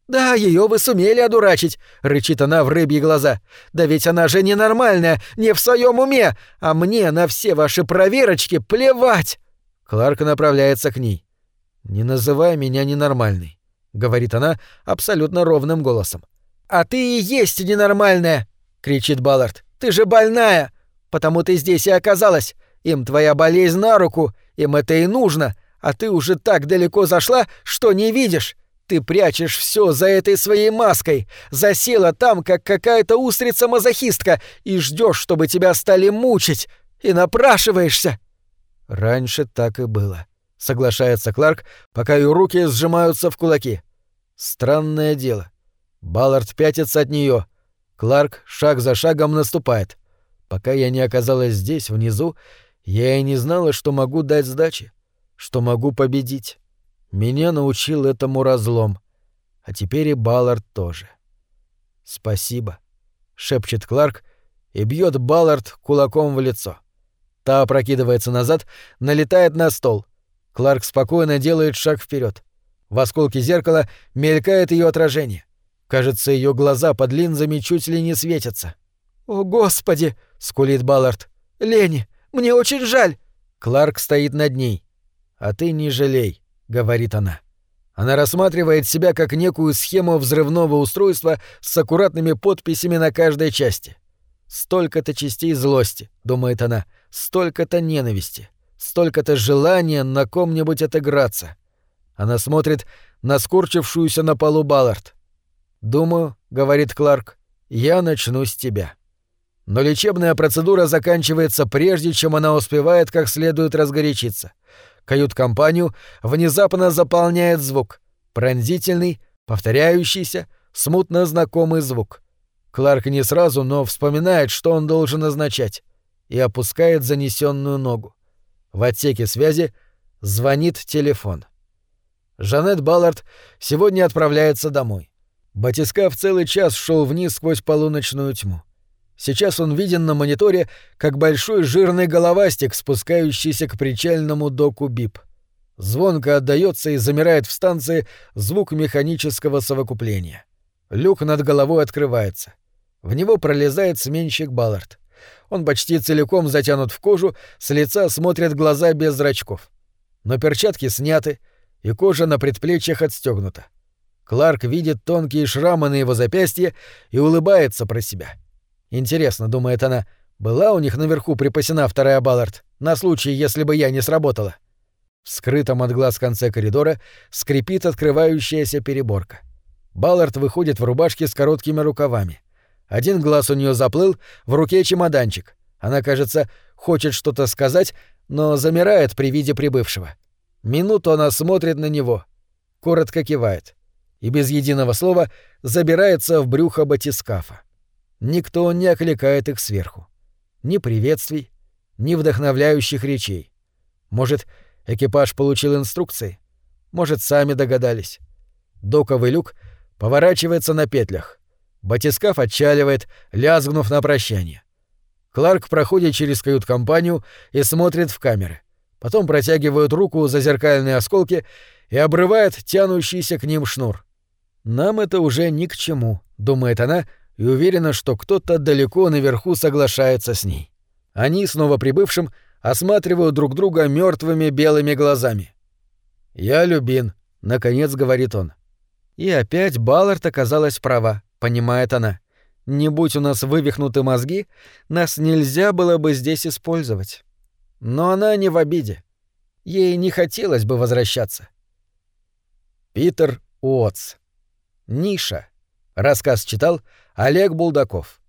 «Да, ее вы сумели одурачить», — рычит она в рыбьи глаза. «Да ведь она же ненормальная, не в своем уме, а мне на все ваши проверочки плевать!» Кларк направляется к ней. «Не называй меня ненормальной», — говорит она абсолютно ровным голосом. «А ты и есть ненормальная!» — кричит Баллард. «Ты же больная! Потому ты здесь и оказалась. Им твоя болезнь на руку, им это и нужно, а ты уже так далеко зашла, что не видишь. Ты прячешь все за этой своей маской, засела там, как какая-то устрица-мазохистка, и ждешь, чтобы тебя стали мучить, и напрашиваешься. Раньше так и было, соглашается Кларк, пока ее руки сжимаются в кулаки. Странное дело. Баллард пятится от нее. Кларк шаг за шагом наступает. Пока я не оказалась здесь, внизу, я и не знала, что могу дать сдачи, что могу победить. Меня научил этому разлом. А теперь и Баллард тоже. «Спасибо», — шепчет Кларк и бьет Баллард кулаком в лицо. Та опрокидывается назад, налетает на стол. Кларк спокойно делает шаг вперед. В осколке зеркала мелькает ее отражение. Кажется, ее глаза под линзами чуть ли не светятся. «О, Господи!» — скулит Баллард. «Лени, мне очень жаль!» Кларк стоит над ней. «А ты не жалей. — говорит она. Она рассматривает себя как некую схему взрывного устройства с аккуратными подписями на каждой части. Столько-то частей злости, думает она, столько-то ненависти, столько-то желания на ком-нибудь отыграться. Она смотрит на скорчившуюся на полу Баллард. «Думаю», — говорит Кларк, — «я начну с тебя». Но лечебная процедура заканчивается прежде, чем она успевает как следует разгорячиться — Кают-компанию внезапно заполняет звук. Пронзительный, повторяющийся, смутно знакомый звук. Кларк не сразу, но вспоминает, что он должен означать, и опускает занесенную ногу. В отсеке связи звонит телефон. Жанет Баллард сегодня отправляется домой. Батискаф целый час шел вниз сквозь полуночную тьму. Сейчас он виден на мониторе как большой жирный головастик, спускающийся к причальному доку БИП. Звонко отдается и замирает в станции звук механического совокупления. Люк над головой открывается. В него пролезает сменщик Баллард. Он почти целиком затянут в кожу, с лица смотрят глаза без зрачков. Но перчатки сняты, и кожа на предплечьях отстегнута. Кларк видит тонкие шрамы на его запястье и улыбается про себя — Интересно, думает она, была у них наверху припасена вторая Баллард, на случай, если бы я не сработала. В скрытом от глаз конце коридора скрипит открывающаяся переборка. Баллард выходит в рубашке с короткими рукавами. Один глаз у нее заплыл, в руке чемоданчик. Она, кажется, хочет что-то сказать, но замирает при виде прибывшего. Минуту она смотрит на него, коротко кивает и без единого слова забирается в брюхо батискафа. Никто не окликает их сверху. Ни приветствий, ни вдохновляющих речей. Может, экипаж получил инструкции? Может, сами догадались. Доковый люк поворачивается на петлях. Батискаф отчаливает, лязгнув на прощание. Кларк проходит через кают-компанию и смотрит в камеры. Потом протягивает руку за зеркальные осколки и обрывает тянущийся к ним шнур. «Нам это уже ни к чему», — думает она, — и уверена, что кто-то далеко наверху соглашается с ней. Они, снова прибывшим, осматривают друг друга мертвыми белыми глазами. «Я Любин», — наконец говорит он. И опять Баллард оказалась права, понимает она. Не будь у нас вывихнуты мозги, нас нельзя было бы здесь использовать. Но она не в обиде. Ей не хотелось бы возвращаться. Питер Уотс. Ниша. Рассказ читал Олег Булдаков.